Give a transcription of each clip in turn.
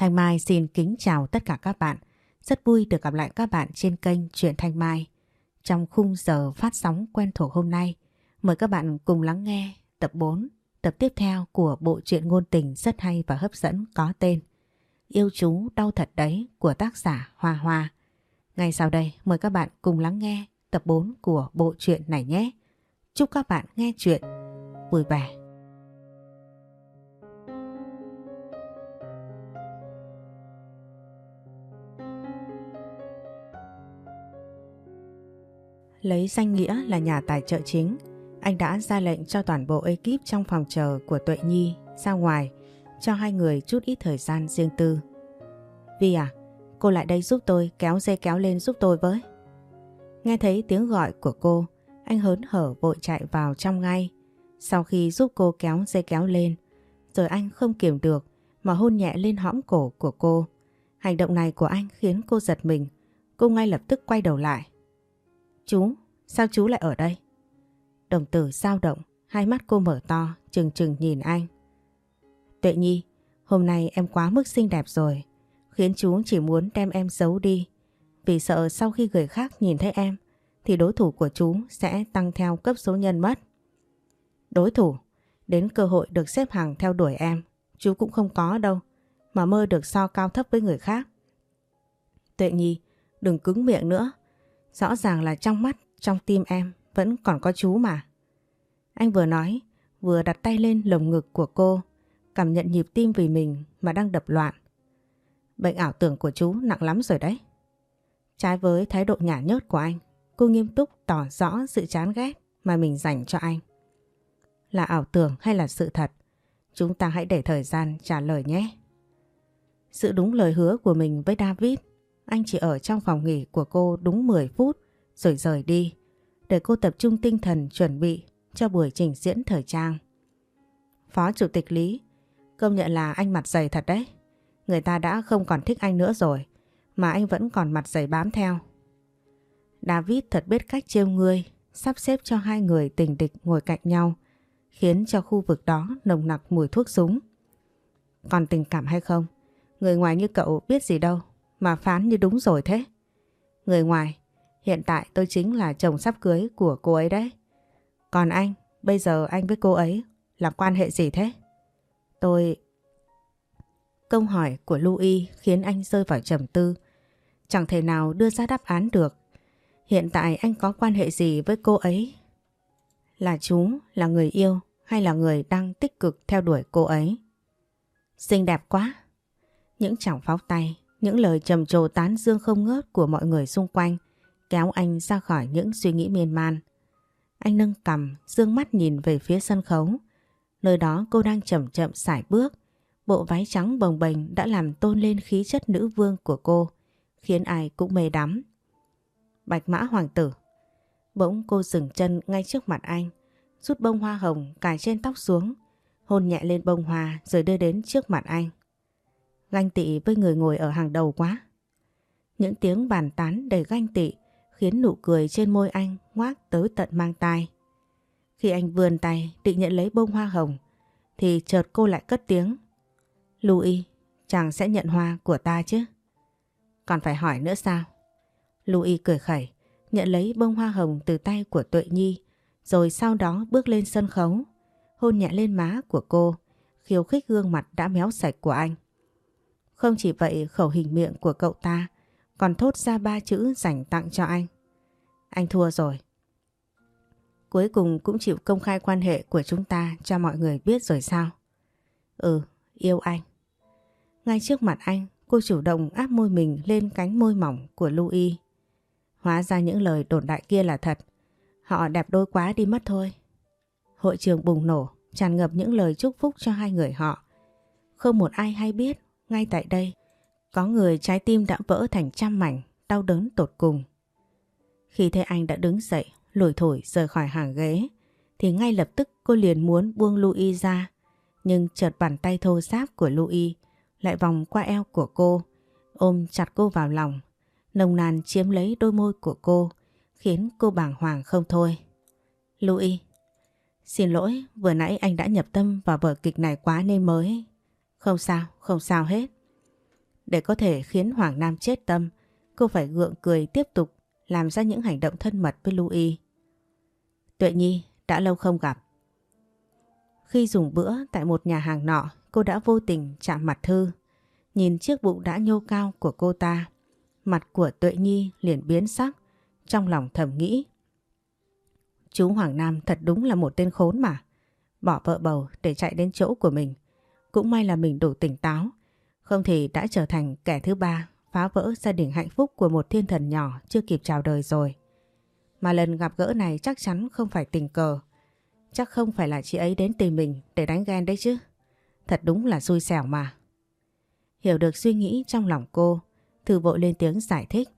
Thanh Mai xin kính chào tất cả các bạn. Rất vui được gặp lại các bạn trên kênh Truyện Thanh Mai. Trong khung giờ phát sóng quen thuộc hôm nay, mời các bạn cùng lắng nghe tập 4, tập tiếp theo của bộ truyện ngôn tình rất hay và hấp dẫn có tên Yêu chú đau thật đấy của tác giả Hoa Hoa. Ngay sau đây mời các bạn cùng lắng nghe tập 4 của bộ truyện này nhé. Chúc các bạn nghe chuyện vui vẻ. Lấy danh nghĩa là nhà tài trợ chính, anh đã ra lệnh cho toàn bộ ekip trong phòng chờ của Tuệ Nhi ra ngoài cho hai người chút ít thời gian riêng tư. Vi à, cô lại đây giúp tôi kéo dây kéo lên giúp tôi với. Nghe thấy tiếng gọi của cô, anh hớn hở vội chạy vào trong ngay. Sau khi giúp cô kéo dây kéo lên, rồi anh không kiềm được mà hôn nhẹ lên hõm cổ của cô. Hành động này của anh khiến cô giật mình, cô ngay lập tức quay đầu lại. Chú, sao chú lại ở đây? Đồng tử dao động, hai mắt cô mở to, chừng chừng nhìn anh. Tuệ Nhi, hôm nay em quá mức xinh đẹp rồi, khiến chú chỉ muốn đem em giấu đi. Vì sợ sau khi người khác nhìn thấy em, thì đối thủ của chú sẽ tăng theo cấp số nhân mất. Đối thủ, đến cơ hội được xếp hàng theo đuổi em, chú cũng không có đâu, mà mơ được so cao thấp với người khác. Tuệ Nhi, đừng cứng miệng nữa, Rõ ràng là trong mắt, trong tim em vẫn còn có chú mà. Anh vừa nói, vừa đặt tay lên lồng ngực của cô, cảm nhận nhịp tim vì mình mà đang đập loạn. Bệnh ảo tưởng của chú nặng lắm rồi đấy. Trái với thái độ nhả nhớt của anh, cô nghiêm túc tỏ rõ sự chán ghét mà mình dành cho anh. Là ảo tưởng hay là sự thật? Chúng ta hãy để thời gian trả lời nhé. Sự đúng lời hứa của mình với David anh chỉ ở trong phòng nghỉ của cô đúng 10 phút rồi rời đi để cô tập trung tinh thần chuẩn bị cho buổi trình diễn thời trang. Phó Chủ tịch Lý, công nhận là anh mặt dày thật đấy. Người ta đã không còn thích anh nữa rồi, mà anh vẫn còn mặt dày bám theo. David thật biết cách trêu ngươi, sắp xếp cho hai người tình địch ngồi cạnh nhau, khiến cho khu vực đó nồng nặc mùi thuốc súng. Còn tình cảm hay không? Người ngoài như cậu biết gì đâu mà phán như đúng rồi thế. Người ngoài, hiện tại tôi chính là chồng sắp cưới của cô ấy đấy. Còn anh, bây giờ anh với cô ấy là quan hệ gì thế? Tôi... Câu hỏi của Louis khiến anh rơi vào trầm tư. Chẳng thể nào đưa ra đáp án được. Hiện tại anh có quan hệ gì với cô ấy? Là chú, là người yêu hay là người đang tích cực theo đuổi cô ấy? Xinh đẹp quá. Những chảo pháo tay những lời trầm trồ tán dương không ngớt của mọi người xung quanh kéo anh ra khỏi những suy nghĩ miên man. Anh nâng cằm, dương mắt nhìn về phía sân khấu. Nơi đó cô đang chậm chậm sải bước. Bộ váy trắng bồng bềnh đã làm tôn lên khí chất nữ vương của cô, khiến ai cũng mê đắm. Bạch mã hoàng tử. Bỗng cô dừng chân ngay trước mặt anh, rút bông hoa hồng cài trên tóc xuống, hôn nhẹ lên bông hoa rồi đưa đến trước mặt anh ganh tị với người ngồi ở hàng đầu quá. Những tiếng bàn tán đầy ganh tị khiến nụ cười trên môi anh ngoác tới tận mang tai. Khi anh vươn tay định nhận lấy bông hoa hồng thì chợt cô lại cất tiếng. Louis, chàng sẽ nhận hoa của ta chứ? Còn phải hỏi nữa sao? Louis cười khẩy, nhận lấy bông hoa hồng từ tay của Tuệ Nhi rồi sau đó bước lên sân khấu, hôn nhẹ lên má của cô, khiêu khích gương mặt đã méo sạch của anh. Không chỉ vậy khẩu hình miệng của cậu ta còn thốt ra ba chữ dành tặng cho anh. Anh thua rồi. Cuối cùng cũng chịu công khai quan hệ của chúng ta cho mọi người biết rồi sao? Ừ, yêu anh. Ngay trước mặt anh, cô chủ động áp môi mình lên cánh môi mỏng của Louis. Hóa ra những lời đồn đại kia là thật. Họ đẹp đôi quá đi mất thôi. Hội trường bùng nổ, tràn ngập những lời chúc phúc cho hai người họ. Không một ai hay biết ngay tại đây, có người trái tim đã vỡ thành trăm mảnh, đau đớn tột cùng. Khi thấy anh đã đứng dậy, lủi thổi rời khỏi hàng ghế, thì ngay lập tức cô liền muốn buông Louis ra. Nhưng chợt bàn tay thô ráp của Louis lại vòng qua eo của cô, ôm chặt cô vào lòng, nồng nàn chiếm lấy đôi môi của cô, khiến cô bàng hoàng không thôi. Louis, xin lỗi, vừa nãy anh đã nhập tâm vào vở kịch này quá nên mới không sao, không sao hết. Để có thể khiến Hoàng Nam chết tâm, cô phải gượng cười tiếp tục làm ra những hành động thân mật với Louis. Tuệ Nhi đã lâu không gặp. Khi dùng bữa tại một nhà hàng nọ, cô đã vô tình chạm mặt Thư. Nhìn chiếc bụng đã nhô cao của cô ta, mặt của Tuệ Nhi liền biến sắc, trong lòng thầm nghĩ. Chú Hoàng Nam thật đúng là một tên khốn mà. Bỏ vợ bầu để chạy đến chỗ của mình. Cũng may là mình đủ tỉnh táo. Không thì đã trở thành kẻ thứ ba phá vỡ gia đình hạnh phúc của một thiên thần nhỏ chưa kịp chào đời rồi. Mà lần gặp gỡ này chắc chắn không phải tình cờ. Chắc không phải là chị ấy đến tìm mình để đánh ghen đấy chứ. Thật đúng là xui xẻo mà. Hiểu được suy nghĩ trong lòng cô, Thư vội lên tiếng giải thích.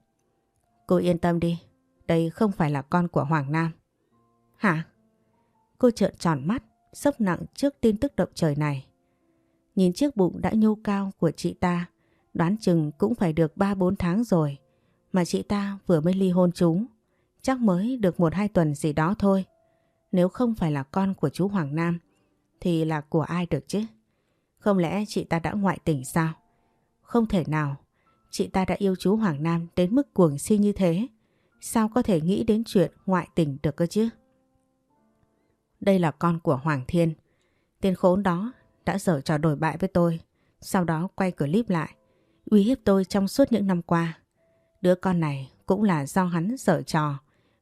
Cô yên tâm đi, đây không phải là con của Hoàng Nam. Hả? Cô trợn tròn mắt, sốc nặng trước tin tức động trời này. Nhìn chiếc bụng đã nhô cao của chị ta, đoán chừng cũng phải được 3-4 tháng rồi. Mà chị ta vừa mới ly hôn chúng, chắc mới được 1-2 tuần gì đó thôi. Nếu không phải là con của chú Hoàng Nam, thì là của ai được chứ? Không lẽ chị ta đã ngoại tình sao? Không thể nào, chị ta đã yêu chú Hoàng Nam đến mức cuồng si như thế. Sao có thể nghĩ đến chuyện ngoại tình được cơ chứ? Đây là con của Hoàng Thiên. Tên khốn đó đã dở trò đổi bại với tôi. Sau đó quay clip lại. Uy hiếp tôi trong suốt những năm qua. Đứa con này cũng là do hắn dở trò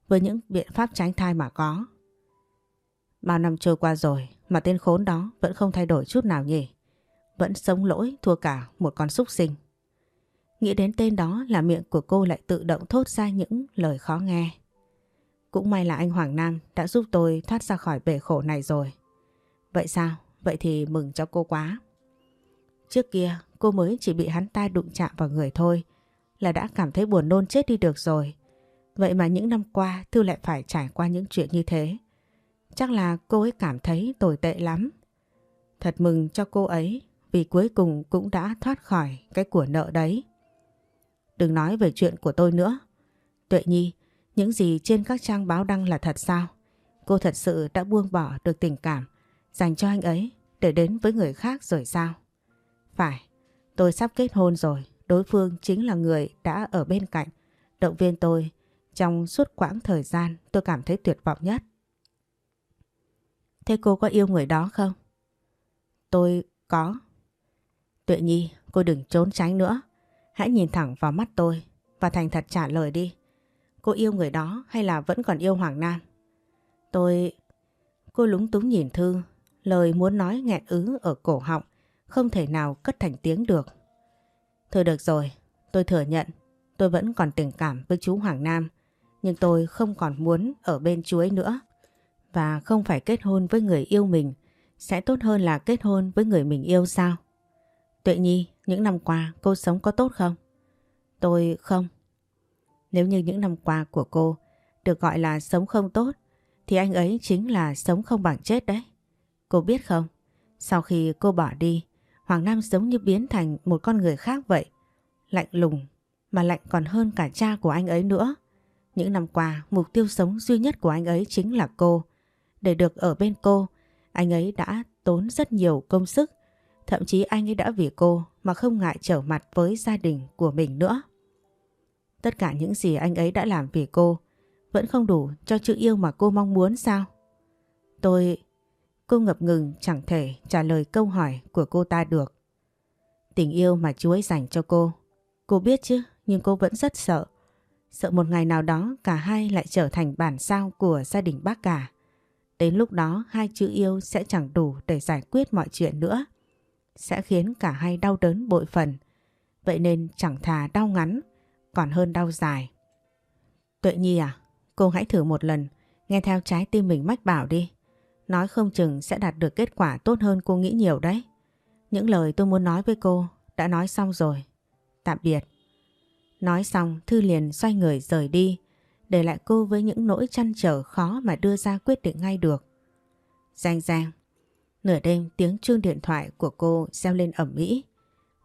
với những biện pháp tránh thai mà có. Bao năm trôi qua rồi mà tên khốn đó vẫn không thay đổi chút nào nhỉ. Vẫn sống lỗi thua cả một con súc sinh. Nghĩ đến tên đó là miệng của cô lại tự động thốt ra những lời khó nghe. Cũng may là anh Hoàng Nam đã giúp tôi thoát ra khỏi bể khổ này rồi. Vậy sao? Vậy thì mừng cho cô quá. Trước kia cô mới chỉ bị hắn ta đụng chạm vào người thôi là đã cảm thấy buồn nôn chết đi được rồi. Vậy mà những năm qua Thư lại phải trải qua những chuyện như thế. Chắc là cô ấy cảm thấy tồi tệ lắm. Thật mừng cho cô ấy vì cuối cùng cũng đã thoát khỏi cái của nợ đấy. Đừng nói về chuyện của tôi nữa. Tuệ Nhi, những gì trên các trang báo đăng là thật sao? Cô thật sự đã buông bỏ được tình cảm dành cho anh ấy để đến với người khác rồi sao? Phải, tôi sắp kết hôn rồi. Đối phương chính là người đã ở bên cạnh, động viên tôi trong suốt quãng thời gian tôi cảm thấy tuyệt vọng nhất. Thế cô có yêu người đó không? Tôi có. Tuệ Nhi, cô đừng trốn tránh nữa. Hãy nhìn thẳng vào mắt tôi và thành thật trả lời đi. Cô yêu người đó hay là vẫn còn yêu Hoàng Nam? Tôi... Cô lúng túng nhìn Thư, lời muốn nói nghẹn ứ ở cổ họng, không thể nào cất thành tiếng được. Thôi được rồi, tôi thừa nhận tôi vẫn còn tình cảm với chú Hoàng Nam, nhưng tôi không còn muốn ở bên chú ấy nữa. Và không phải kết hôn với người yêu mình, sẽ tốt hơn là kết hôn với người mình yêu sao? Tuệ Nhi, những năm qua cô sống có tốt không? Tôi không. Nếu như những năm qua của cô được gọi là sống không tốt thì anh ấy chính là sống không bằng chết đấy. Cô biết không? Sau khi cô bỏ đi, Hoàng Nam giống như biến thành một con người khác vậy. Lạnh lùng, mà lạnh còn hơn cả cha của anh ấy nữa. Những năm qua, mục tiêu sống duy nhất của anh ấy chính là cô. Để được ở bên cô, anh ấy đã tốn rất nhiều công sức Thậm chí anh ấy đã vì cô mà không ngại trở mặt với gia đình của mình nữa. Tất cả những gì anh ấy đã làm vì cô vẫn không đủ cho chữ yêu mà cô mong muốn sao? Tôi... Cô ngập ngừng chẳng thể trả lời câu hỏi của cô ta được. Tình yêu mà chú ấy dành cho cô. Cô biết chứ, nhưng cô vẫn rất sợ. Sợ một ngày nào đó cả hai lại trở thành bản sao của gia đình bác cả. Đến lúc đó hai chữ yêu sẽ chẳng đủ để giải quyết mọi chuyện nữa sẽ khiến cả hai đau đớn bội phần. Vậy nên chẳng thà đau ngắn, còn hơn đau dài. Tuệ Nhi à, cô hãy thử một lần, nghe theo trái tim mình mách bảo đi. Nói không chừng sẽ đạt được kết quả tốt hơn cô nghĩ nhiều đấy. Những lời tôi muốn nói với cô đã nói xong rồi. Tạm biệt. Nói xong Thư liền xoay người rời đi, để lại cô với những nỗi chăn trở khó mà đưa ra quyết định ngay được. Giang giang, Nửa đêm tiếng chuông điện thoại của cô reo lên ẩm mỹ.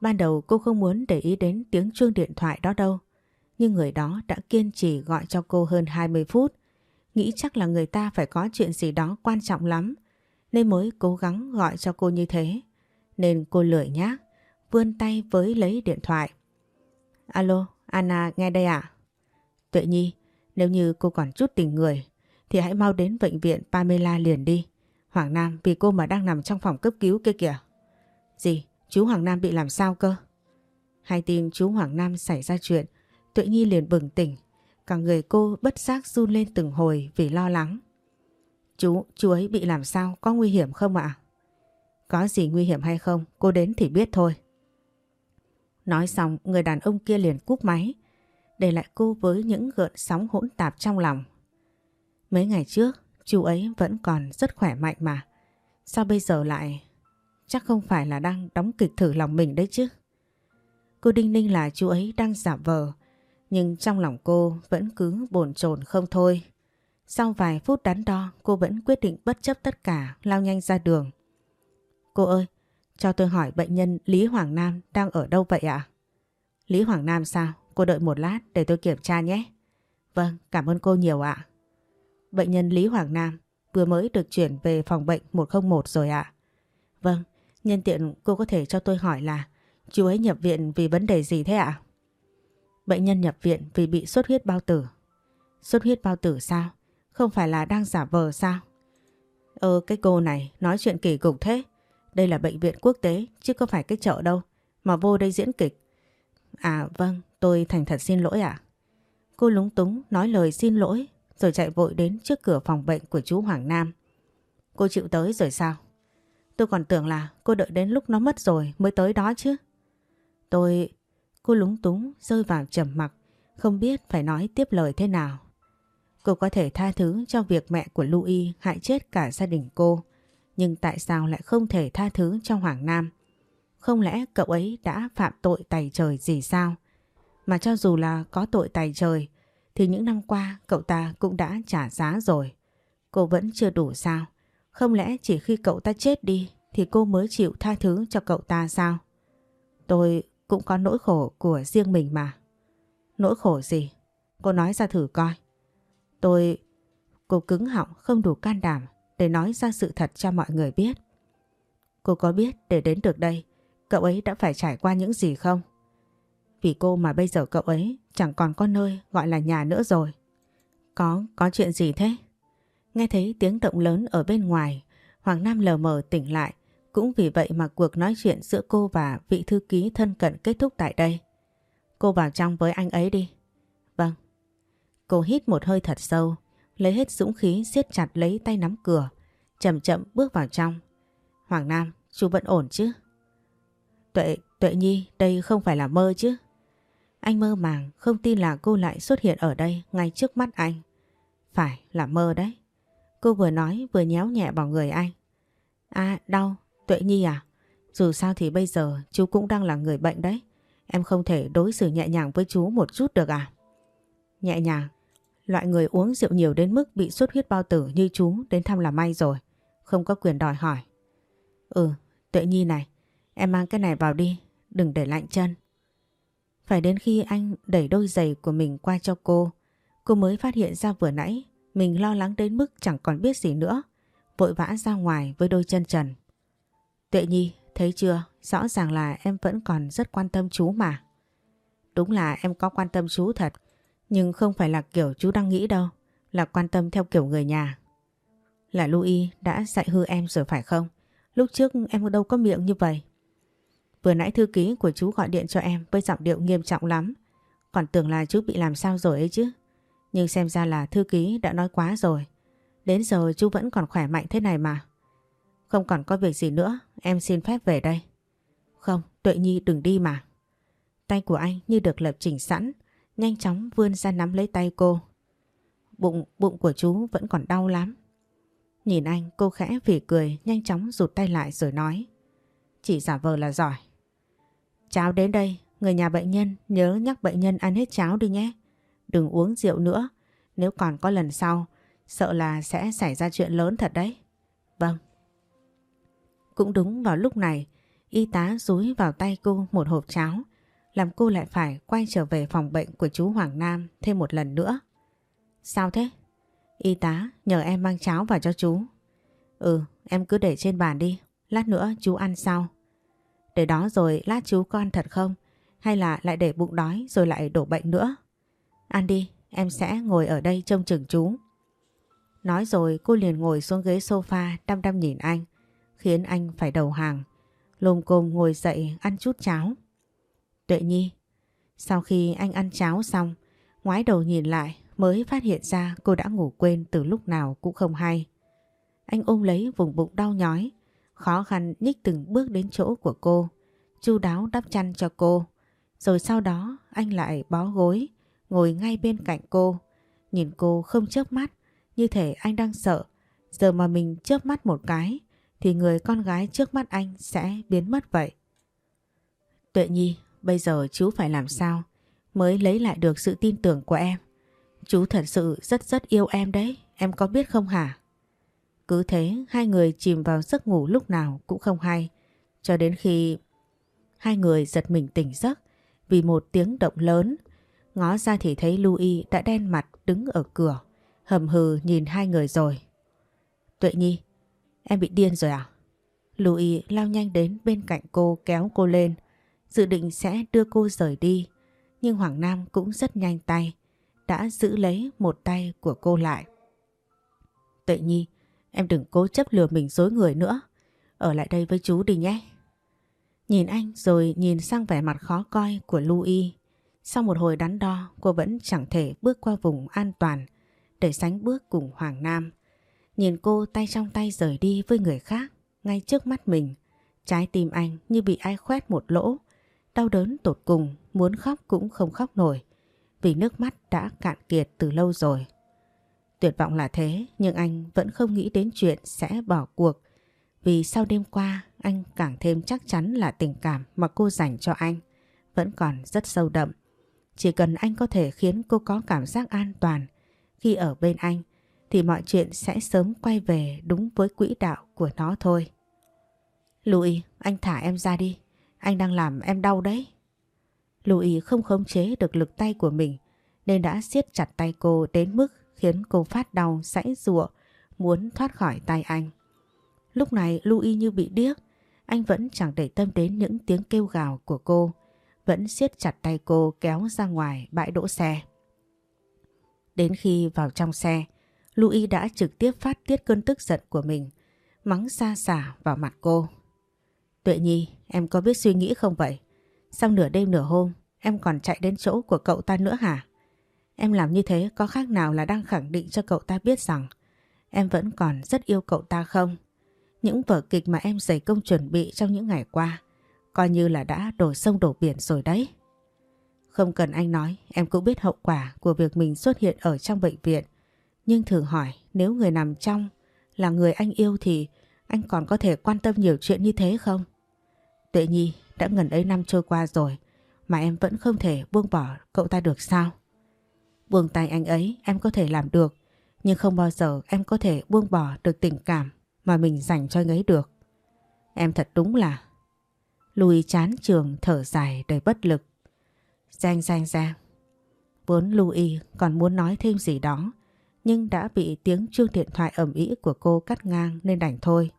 Ban đầu cô không muốn để ý đến tiếng chuông điện thoại đó đâu. Nhưng người đó đã kiên trì gọi cho cô hơn 20 phút. Nghĩ chắc là người ta phải có chuyện gì đó quan trọng lắm. Nên mới cố gắng gọi cho cô như thế. Nên cô lười nhác, vươn tay với lấy điện thoại. Alo, Anna nghe đây ạ. Tuệ Nhi, nếu như cô còn chút tình người thì hãy mau đến bệnh viện Pamela liền đi. Hoàng Nam vì cô mà đang nằm trong phòng cấp cứu kia kìa. Gì? Chú Hoàng Nam bị làm sao cơ? Hay tin chú Hoàng Nam xảy ra chuyện, Tuệ Nhi liền bừng tỉnh. Cả người cô bất giác run lên từng hồi vì lo lắng. Chú, chú ấy bị làm sao? Có nguy hiểm không ạ? Có gì nguy hiểm hay không? Cô đến thì biết thôi. Nói xong, người đàn ông kia liền cúp máy, để lại cô với những gợn sóng hỗn tạp trong lòng. Mấy ngày trước, chú ấy vẫn còn rất khỏe mạnh mà. Sao bây giờ lại... Chắc không phải là đang đóng kịch thử lòng mình đấy chứ. Cô đinh ninh là chú ấy đang giả vờ, nhưng trong lòng cô vẫn cứ bồn chồn không thôi. Sau vài phút đắn đo, cô vẫn quyết định bất chấp tất cả, lao nhanh ra đường. Cô ơi, cho tôi hỏi bệnh nhân Lý Hoàng Nam đang ở đâu vậy ạ? Lý Hoàng Nam sao? Cô đợi một lát để tôi kiểm tra nhé. Vâng, cảm ơn cô nhiều ạ. Bệnh nhân Lý Hoàng Nam vừa mới được chuyển về phòng bệnh 101 rồi ạ. Vâng, nhân tiện cô có thể cho tôi hỏi là chú ấy nhập viện vì vấn đề gì thế ạ? Bệnh nhân nhập viện vì bị xuất huyết bao tử. Xuất huyết bao tử sao? Không phải là đang giả vờ sao? Ờ cái cô này nói chuyện kỳ cục thế. Đây là bệnh viện quốc tế chứ không phải cái chợ đâu mà vô đây diễn kịch. À vâng, tôi thành thật xin lỗi ạ. Cô lúng túng nói lời xin lỗi rồi chạy vội đến trước cửa phòng bệnh của chú Hoàng Nam. Cô chịu tới rồi sao? Tôi còn tưởng là cô đợi đến lúc nó mất rồi mới tới đó chứ. Tôi... Cô lúng túng rơi vào trầm mặc, không biết phải nói tiếp lời thế nào. Cô có thể tha thứ cho việc mẹ của Louis hại chết cả gia đình cô, nhưng tại sao lại không thể tha thứ cho Hoàng Nam? Không lẽ cậu ấy đã phạm tội tày trời gì sao? Mà cho dù là có tội tày trời, thì những năm qua cậu ta cũng đã trả giá rồi. Cô vẫn chưa đủ sao? Không lẽ chỉ khi cậu ta chết đi thì cô mới chịu tha thứ cho cậu ta sao? Tôi cũng có nỗi khổ của riêng mình mà. Nỗi khổ gì? Cô nói ra thử coi. Tôi... Cô cứng họng không đủ can đảm để nói ra sự thật cho mọi người biết. Cô có biết để đến được đây, cậu ấy đã phải trải qua những gì không? Vì cô mà bây giờ cậu ấy chẳng còn có nơi gọi là nhà nữa rồi. Có, có chuyện gì thế? Nghe thấy tiếng động lớn ở bên ngoài, Hoàng Nam lờ mờ tỉnh lại. Cũng vì vậy mà cuộc nói chuyện giữa cô và vị thư ký thân cận kết thúc tại đây. Cô vào trong với anh ấy đi. Vâng. Cô hít một hơi thật sâu, lấy hết dũng khí siết chặt lấy tay nắm cửa, chậm chậm bước vào trong. Hoàng Nam, chú vẫn ổn chứ? Tuệ, Tuệ Nhi, đây không phải là mơ chứ? Anh mơ màng, không tin là cô lại xuất hiện ở đây ngay trước mắt anh. Phải là mơ đấy. Cô vừa nói vừa nhéo nhẹ vào người anh. À đau, Tuệ Nhi à? Dù sao thì bây giờ chú cũng đang là người bệnh đấy. Em không thể đối xử nhẹ nhàng với chú một chút được à? Nhẹ nhàng? Loại người uống rượu nhiều đến mức bị xuất huyết bao tử như chú đến thăm là may rồi. Không có quyền đòi hỏi. Ừ, Tuệ Nhi này, em mang cái này vào đi, đừng để lạnh chân. Phải đến khi anh đẩy đôi giày của mình qua cho cô, cô mới phát hiện ra vừa nãy mình lo lắng đến mức chẳng còn biết gì nữa, vội vã ra ngoài với đôi chân trần. Tuệ Nhi, thấy chưa, rõ ràng là em vẫn còn rất quan tâm chú mà. Đúng là em có quan tâm chú thật, nhưng không phải là kiểu chú đang nghĩ đâu, là quan tâm theo kiểu người nhà. Là Louis đã dạy hư em rồi phải không? Lúc trước em đâu có miệng như vậy. Vừa nãy thư ký của chú gọi điện cho em với giọng điệu nghiêm trọng lắm. Còn tưởng là chú bị làm sao rồi ấy chứ. Nhưng xem ra là thư ký đã nói quá rồi. Đến giờ chú vẫn còn khỏe mạnh thế này mà. Không còn có việc gì nữa, em xin phép về đây. Không, Tuệ Nhi đừng đi mà. Tay của anh như được lập trình sẵn, nhanh chóng vươn ra nắm lấy tay cô. Bụng, bụng của chú vẫn còn đau lắm. Nhìn anh cô khẽ phỉ cười nhanh chóng rụt tay lại rồi nói. Chỉ giả vờ là giỏi. Cháo đến đây, người nhà bệnh nhân nhớ nhắc bệnh nhân ăn hết cháo đi nhé. Đừng uống rượu nữa, nếu còn có lần sau, sợ là sẽ xảy ra chuyện lớn thật đấy. Vâng. Cũng đúng vào lúc này, y tá rúi vào tay cô một hộp cháo, làm cô lại phải quay trở về phòng bệnh của chú Hoàng Nam thêm một lần nữa. Sao thế? Y tá nhờ em mang cháo vào cho chú. Ừ, em cứ để trên bàn đi, lát nữa chú ăn sau. Để đó rồi lát chú con thật không? Hay là lại để bụng đói rồi lại đổ bệnh nữa? Ăn đi, em sẽ ngồi ở đây trông chừng chú. Nói rồi cô liền ngồi xuống ghế sofa đăm đăm nhìn anh, khiến anh phải đầu hàng. Lồm cồm ngồi dậy ăn chút cháo. Tuệ Nhi, sau khi anh ăn cháo xong, ngoái đầu nhìn lại mới phát hiện ra cô đã ngủ quên từ lúc nào cũng không hay. Anh ôm lấy vùng bụng đau nhói, khó khăn nhích từng bước đến chỗ của cô, chu đáo đắp chăn cho cô. Rồi sau đó anh lại bó gối, ngồi ngay bên cạnh cô, nhìn cô không chớp mắt, như thể anh đang sợ. Giờ mà mình chớp mắt một cái, thì người con gái trước mắt anh sẽ biến mất vậy. Tuệ Nhi, bây giờ chú phải làm sao mới lấy lại được sự tin tưởng của em? Chú thật sự rất rất yêu em đấy, em có biết không hả? Cứ thế hai người chìm vào giấc ngủ lúc nào cũng không hay. Cho đến khi hai người giật mình tỉnh giấc vì một tiếng động lớn. Ngó ra thì thấy Louis đã đen mặt đứng ở cửa, hầm hừ nhìn hai người rồi. Tuệ Nhi, em bị điên rồi à? Louis lao nhanh đến bên cạnh cô kéo cô lên, dự định sẽ đưa cô rời đi. Nhưng Hoàng Nam cũng rất nhanh tay, đã giữ lấy một tay của cô lại. Tuệ Nhi, em đừng cố chấp lừa mình dối người nữa. Ở lại đây với chú đi nhé. Nhìn anh rồi nhìn sang vẻ mặt khó coi của Louis. Sau một hồi đắn đo, cô vẫn chẳng thể bước qua vùng an toàn để sánh bước cùng Hoàng Nam. Nhìn cô tay trong tay rời đi với người khác, ngay trước mắt mình. Trái tim anh như bị ai khoét một lỗ, đau đớn tột cùng, muốn khóc cũng không khóc nổi, vì nước mắt đã cạn kiệt từ lâu rồi. Tuyệt vọng là thế, nhưng anh vẫn không nghĩ đến chuyện sẽ bỏ cuộc, vì sau đêm qua anh càng thêm chắc chắn là tình cảm mà cô dành cho anh vẫn còn rất sâu đậm. Chỉ cần anh có thể khiến cô có cảm giác an toàn khi ở bên anh thì mọi chuyện sẽ sớm quay về đúng với quỹ đạo của nó thôi. Lụy, anh thả em ra đi. Anh đang làm em đau đấy. Lụy không khống chế được lực tay của mình nên đã siết chặt tay cô đến mức khiến cô phát đau sãy rụa muốn thoát khỏi tay anh. Lúc này Louis như bị điếc, anh vẫn chẳng để tâm đến những tiếng kêu gào của cô, vẫn siết chặt tay cô kéo ra ngoài bãi đỗ xe. Đến khi vào trong xe, Louis đã trực tiếp phát tiết cơn tức giận của mình, mắng xa xả vào mặt cô. Tuệ Nhi, em có biết suy nghĩ không vậy? Sau nửa đêm nửa hôm, em còn chạy đến chỗ của cậu ta nữa hả? Em làm như thế có khác nào là đang khẳng định cho cậu ta biết rằng em vẫn còn rất yêu cậu ta không? Những vở kịch mà em dày công chuẩn bị trong những ngày qua coi như là đã đổ sông đổ biển rồi đấy. Không cần anh nói, em cũng biết hậu quả của việc mình xuất hiện ở trong bệnh viện. Nhưng thử hỏi, nếu người nằm trong là người anh yêu thì anh còn có thể quan tâm nhiều chuyện như thế không? Tuệ Nhi, đã ngần ấy năm trôi qua rồi, mà em vẫn không thể buông bỏ cậu ta được sao? Buông tay anh ấy, em có thể làm được, nhưng không bao giờ em có thể buông bỏ được tình cảm mà mình dành cho anh ấy được. Em thật đúng là... Louis chán trường thở dài đầy bất lực. Giang giang giang. Vốn Louis còn muốn nói thêm gì đó nhưng đã bị tiếng chuông điện thoại ẩm ý của cô cắt ngang nên đành thôi.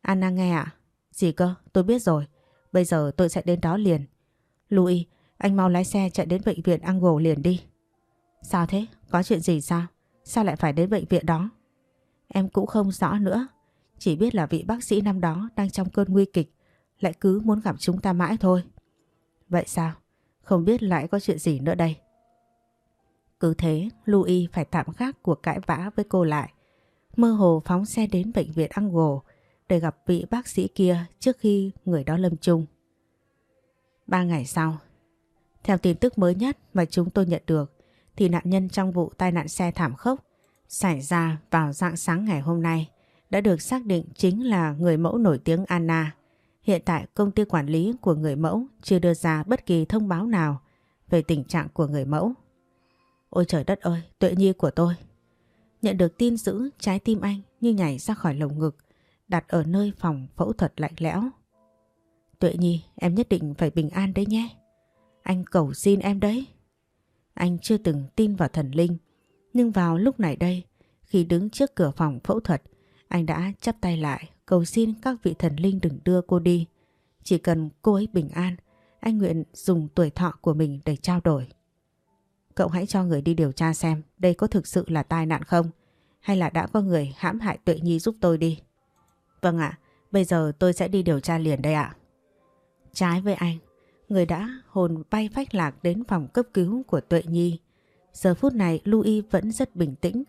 Anna nghe ạ? À? Gì cơ? Tôi biết rồi. Bây giờ tôi sẽ đến đó liền. Louis, anh mau lái xe chạy đến bệnh viện Angle liền đi. Sao thế? Có chuyện gì sao? Sao lại phải đến bệnh viện đó? Em cũng không rõ nữa. Chỉ biết là vị bác sĩ năm đó đang trong cơn nguy kịch. Lại cứ muốn gặp chúng ta mãi thôi. Vậy sao? Không biết lại có chuyện gì nữa đây. Cứ thế, Louis phải tạm gác cuộc cãi vã với cô lại. Mơ hồ phóng xe đến bệnh viện Angle để gặp vị bác sĩ kia trước khi người đó lâm chung. Ba ngày sau, theo tin tức mới nhất mà chúng tôi nhận được, thì nạn nhân trong vụ tai nạn xe thảm khốc xảy ra vào dạng sáng ngày hôm nay đã được xác định chính là người mẫu nổi tiếng Anna. Hiện tại công ty quản lý của người mẫu chưa đưa ra bất kỳ thông báo nào về tình trạng của người mẫu. Ôi trời đất ơi, tuệ nhi của tôi. Nhận được tin dữ trái tim anh như nhảy ra khỏi lồng ngực, đặt ở nơi phòng phẫu thuật lạnh lẽo. Tuệ nhi, em nhất định phải bình an đấy nhé. Anh cầu xin em đấy. Anh chưa từng tin vào thần linh, nhưng vào lúc này đây, khi đứng trước cửa phòng phẫu thuật, anh đã chắp tay lại cầu xin các vị thần linh đừng đưa cô đi. Chỉ cần cô ấy bình an anh nguyện dùng tuổi thọ của mình để trao đổi. Cậu hãy cho người đi điều tra xem đây có thực sự là tai nạn không hay là đã có người hãm hại Tuệ Nhi giúp tôi đi. Vâng ạ, bây giờ tôi sẽ đi điều tra liền đây ạ. Trái với anh, người đã hồn bay phách lạc đến phòng cấp cứu của Tuệ Nhi. Giờ phút này Louis vẫn rất bình tĩnh.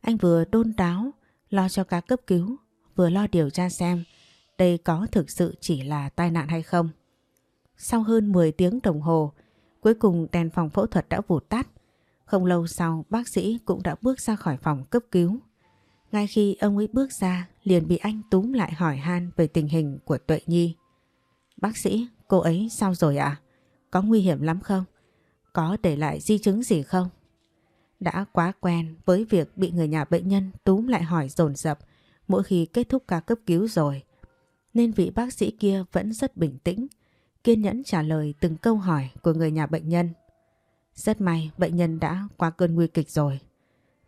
Anh vừa đôn đáo, lo cho ca cấp cứu, vừa lo điều tra xem đây có thực sự chỉ là tai nạn hay không. Sau hơn 10 tiếng đồng hồ, cuối cùng đèn phòng phẫu thuật đã vụt tắt. Không lâu sau, bác sĩ cũng đã bước ra khỏi phòng cấp cứu. Ngay khi ông ấy bước ra, liền bị anh túm lại hỏi han về tình hình của Tuệ Nhi. Bác sĩ, cô ấy sao rồi ạ? Có nguy hiểm lắm không? Có để lại di chứng gì không? Đã quá quen với việc bị người nhà bệnh nhân túm lại hỏi dồn dập mỗi khi kết thúc ca cấp cứu rồi. Nên vị bác sĩ kia vẫn rất bình tĩnh, kiên nhẫn trả lời từng câu hỏi của người nhà bệnh nhân. Rất may bệnh nhân đã qua cơn nguy kịch rồi.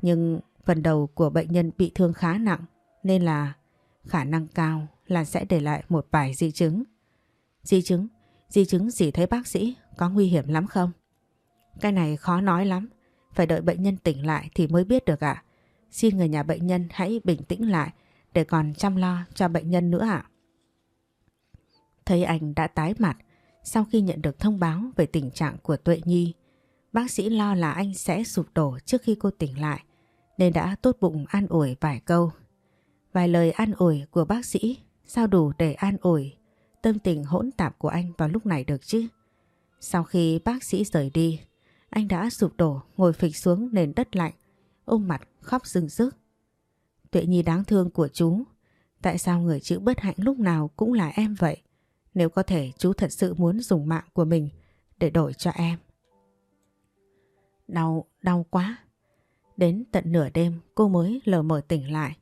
Nhưng phần đầu của bệnh nhân bị thương khá nặng, nên là khả năng cao là sẽ để lại một vài di chứng. Di chứng? Di chứng gì thế bác sĩ? Có nguy hiểm lắm không? Cái này khó nói lắm. Phải đợi bệnh nhân tỉnh lại thì mới biết được ạ. Xin người nhà bệnh nhân hãy bình tĩnh lại để còn chăm lo cho bệnh nhân nữa ạ. Thấy anh đã tái mặt sau khi nhận được thông báo về tình trạng của Tuệ Nhi. Bác sĩ lo là anh sẽ sụp đổ trước khi cô tỉnh lại nên đã tốt bụng an ủi vài câu. Vài lời an ủi của bác sĩ sao đủ để an ủi tâm tình hỗn tạp của anh vào lúc này được chứ? Sau khi bác sĩ rời đi, anh đã sụp đổ ngồi phịch xuống nền đất lạnh, ôm mặt khóc rưng rức. Tuệ Nhi đáng thương của chú, tại sao người chữ bất hạnh lúc nào cũng là em vậy? Nếu có thể chú thật sự muốn dùng mạng của mình để đổi cho em. Đau, đau quá. Đến tận nửa đêm cô mới lờ mờ tỉnh lại.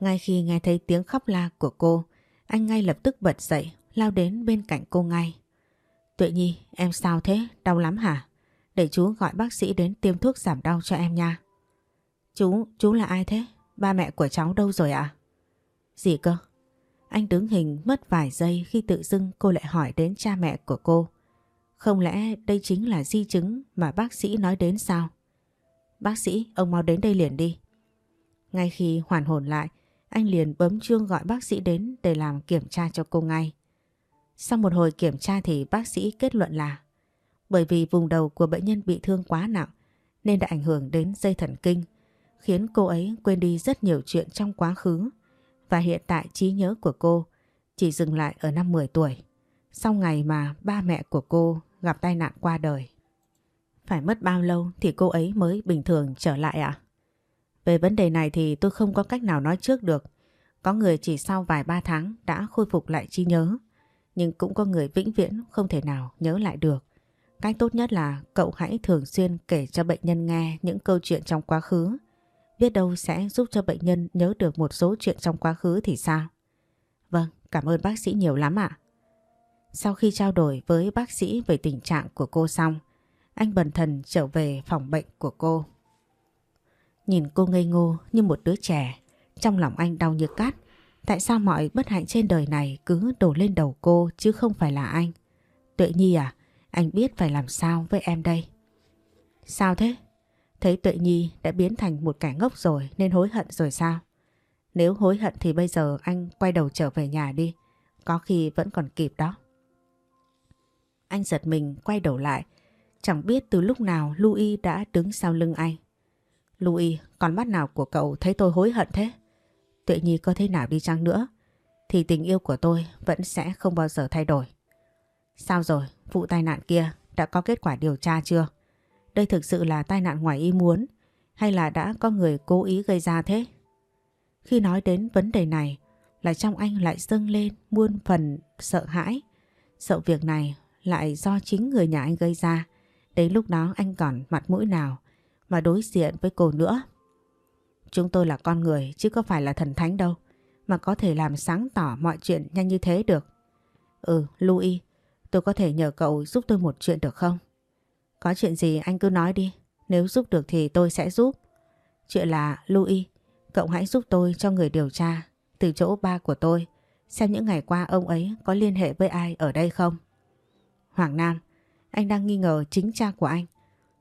Ngay khi nghe thấy tiếng khóc la của cô, anh ngay lập tức bật dậy, lao đến bên cạnh cô ngay. Tuệ Nhi, em sao thế? Đau lắm hả? Để chú gọi bác sĩ đến tiêm thuốc giảm đau cho em nha. Chú, chú là ai thế? Ba mẹ của cháu đâu rồi ạ? À? Gì cơ? Anh đứng hình mất vài giây khi tự dưng cô lại hỏi đến cha mẹ của cô. Không lẽ đây chính là di chứng mà bác sĩ nói đến sao? Bác sĩ, ông mau đến đây liền đi. Ngay khi hoàn hồn lại, anh liền bấm chuông gọi bác sĩ đến để làm kiểm tra cho cô ngay. Sau một hồi kiểm tra thì bác sĩ kết luận là bởi vì vùng đầu của bệnh nhân bị thương quá nặng nên đã ảnh hưởng đến dây thần kinh, khiến cô ấy quên đi rất nhiều chuyện trong quá khứ và hiện tại trí nhớ của cô chỉ dừng lại ở năm 10 tuổi, sau ngày mà ba mẹ của cô gặp tai nạn qua đời. Phải mất bao lâu thì cô ấy mới bình thường trở lại ạ? Về vấn đề này thì tôi không có cách nào nói trước được. Có người chỉ sau vài ba tháng đã khôi phục lại trí nhớ, nhưng cũng có người vĩnh viễn không thể nào nhớ lại được. Cách tốt nhất là cậu hãy thường xuyên kể cho bệnh nhân nghe những câu chuyện trong quá khứ. Biết đâu sẽ giúp cho bệnh nhân nhớ được một số chuyện trong quá khứ thì sao? Vâng, cảm ơn bác sĩ nhiều lắm ạ. Sau khi trao đổi với bác sĩ về tình trạng của cô xong, anh bần thần trở về phòng bệnh của cô. Nhìn cô ngây ngô như một đứa trẻ, trong lòng anh đau như cát. Tại sao mọi bất hạnh trên đời này cứ đổ lên đầu cô chứ không phải là anh? Tuệ Nhi à, anh biết phải làm sao với em đây. Sao thế? Thấy Tuệ Nhi đã biến thành một kẻ ngốc rồi nên hối hận rồi sao? Nếu hối hận thì bây giờ anh quay đầu trở về nhà đi. Có khi vẫn còn kịp đó. Anh giật mình quay đầu lại. Chẳng biết từ lúc nào Louis đã đứng sau lưng anh. Louis, con mắt nào của cậu thấy tôi hối hận thế? Tuệ Nhi có thế nào đi chăng nữa? Thì tình yêu của tôi vẫn sẽ không bao giờ thay đổi. Sao rồi, vụ tai nạn kia đã có kết quả điều tra chưa? Đây thực sự là tai nạn ngoài ý muốn hay là đã có người cố ý gây ra thế? Khi nói đến vấn đề này là trong anh lại dâng lên muôn phần sợ hãi. Sợ việc này lại do chính người nhà anh gây ra. Đến lúc đó anh còn mặt mũi nào mà đối diện với cô nữa. Chúng tôi là con người chứ có phải là thần thánh đâu mà có thể làm sáng tỏ mọi chuyện nhanh như thế được. Ừ, Louis, tôi có thể nhờ cậu giúp tôi một chuyện được không? Có chuyện gì anh cứ nói đi, nếu giúp được thì tôi sẽ giúp. Chuyện là Louis, cậu hãy giúp tôi cho người điều tra từ chỗ ba của tôi xem những ngày qua ông ấy có liên hệ với ai ở đây không. Hoàng Nam, anh đang nghi ngờ chính cha của anh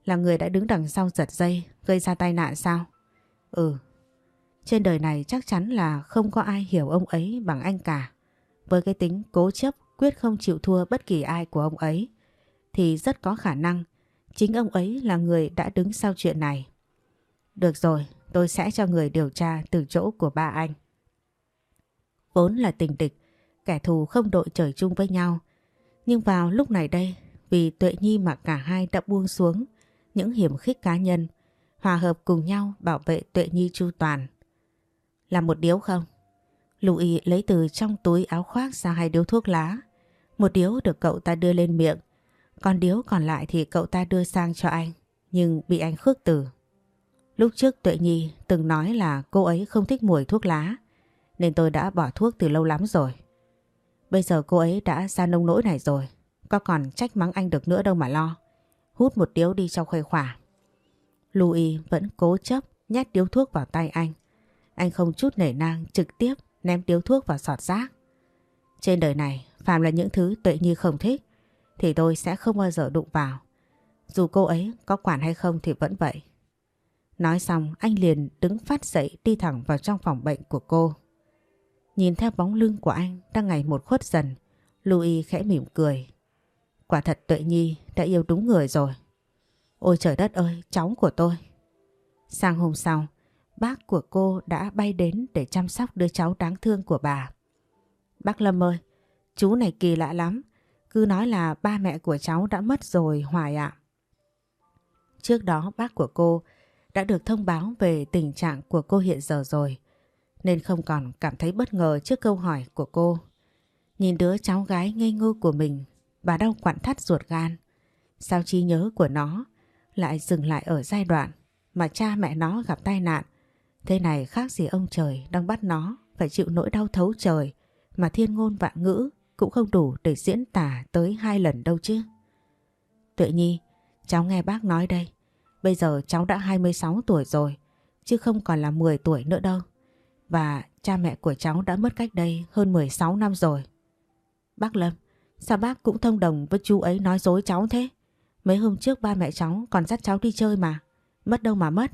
là người đã đứng đằng sau giật dây gây ra tai nạn sao? Ừ, trên đời này chắc chắn là không có ai hiểu ông ấy bằng anh cả. Với cái tính cố chấp quyết không chịu thua bất kỳ ai của ông ấy thì rất có khả năng chính ông ấy là người đã đứng sau chuyện này. Được rồi, tôi sẽ cho người điều tra từ chỗ của ba anh. Vốn là tình địch, kẻ thù không đội trời chung với nhau. Nhưng vào lúc này đây, vì Tuệ Nhi mà cả hai đã buông xuống những hiểm khích cá nhân, hòa hợp cùng nhau bảo vệ Tuệ Nhi chu toàn. Là một điếu không? Louis lấy từ trong túi áo khoác ra hai điếu thuốc lá. Một điếu được cậu ta đưa lên miệng, con điếu còn lại thì cậu ta đưa sang cho anh, nhưng bị anh khước từ. Lúc trước Tuệ Nhi từng nói là cô ấy không thích mùi thuốc lá, nên tôi đã bỏ thuốc từ lâu lắm rồi. Bây giờ cô ấy đã ra nông nỗi này rồi, có còn trách mắng anh được nữa đâu mà lo. Hút một điếu đi cho khuây khỏa. Louis vẫn cố chấp nhét điếu thuốc vào tay anh. Anh không chút nể nang trực tiếp ném điếu thuốc vào sọt rác. Trên đời này, phàm là những thứ tuệ nhi không thích, thì tôi sẽ không bao giờ đụng vào. Dù cô ấy có quản hay không thì vẫn vậy. Nói xong anh liền đứng phát dậy đi thẳng vào trong phòng bệnh của cô. Nhìn theo bóng lưng của anh đang ngày một khuất dần, Louis khẽ mỉm cười. Quả thật Tuệ Nhi đã yêu đúng người rồi. Ôi trời đất ơi, cháu của tôi. Sang hôm sau, bác của cô đã bay đến để chăm sóc đứa cháu đáng thương của bà. Bác Lâm ơi, chú này kỳ lạ lắm. Cứ nói là ba mẹ của cháu đã mất rồi Hoài ạ. Trước đó bác của cô đã được thông báo về tình trạng của cô hiện giờ rồi. Nên không còn cảm thấy bất ngờ trước câu hỏi của cô. Nhìn đứa cháu gái ngây ngô của mình, bà đau quặn thắt ruột gan. Sao trí nhớ của nó lại dừng lại ở giai đoạn mà cha mẹ nó gặp tai nạn. Thế này khác gì ông trời đang bắt nó phải chịu nỗi đau thấu trời mà thiên ngôn vạn ngữ cũng không đủ để diễn tả tới hai lần đâu chứ. Tuệ Nhi, cháu nghe bác nói đây. Bây giờ cháu đã 26 tuổi rồi, chứ không còn là 10 tuổi nữa đâu. Và cha mẹ của cháu đã mất cách đây hơn 16 năm rồi. Bác Lâm, sao bác cũng thông đồng với chú ấy nói dối cháu thế? Mấy hôm trước ba mẹ cháu còn dắt cháu đi chơi mà. Mất đâu mà mất.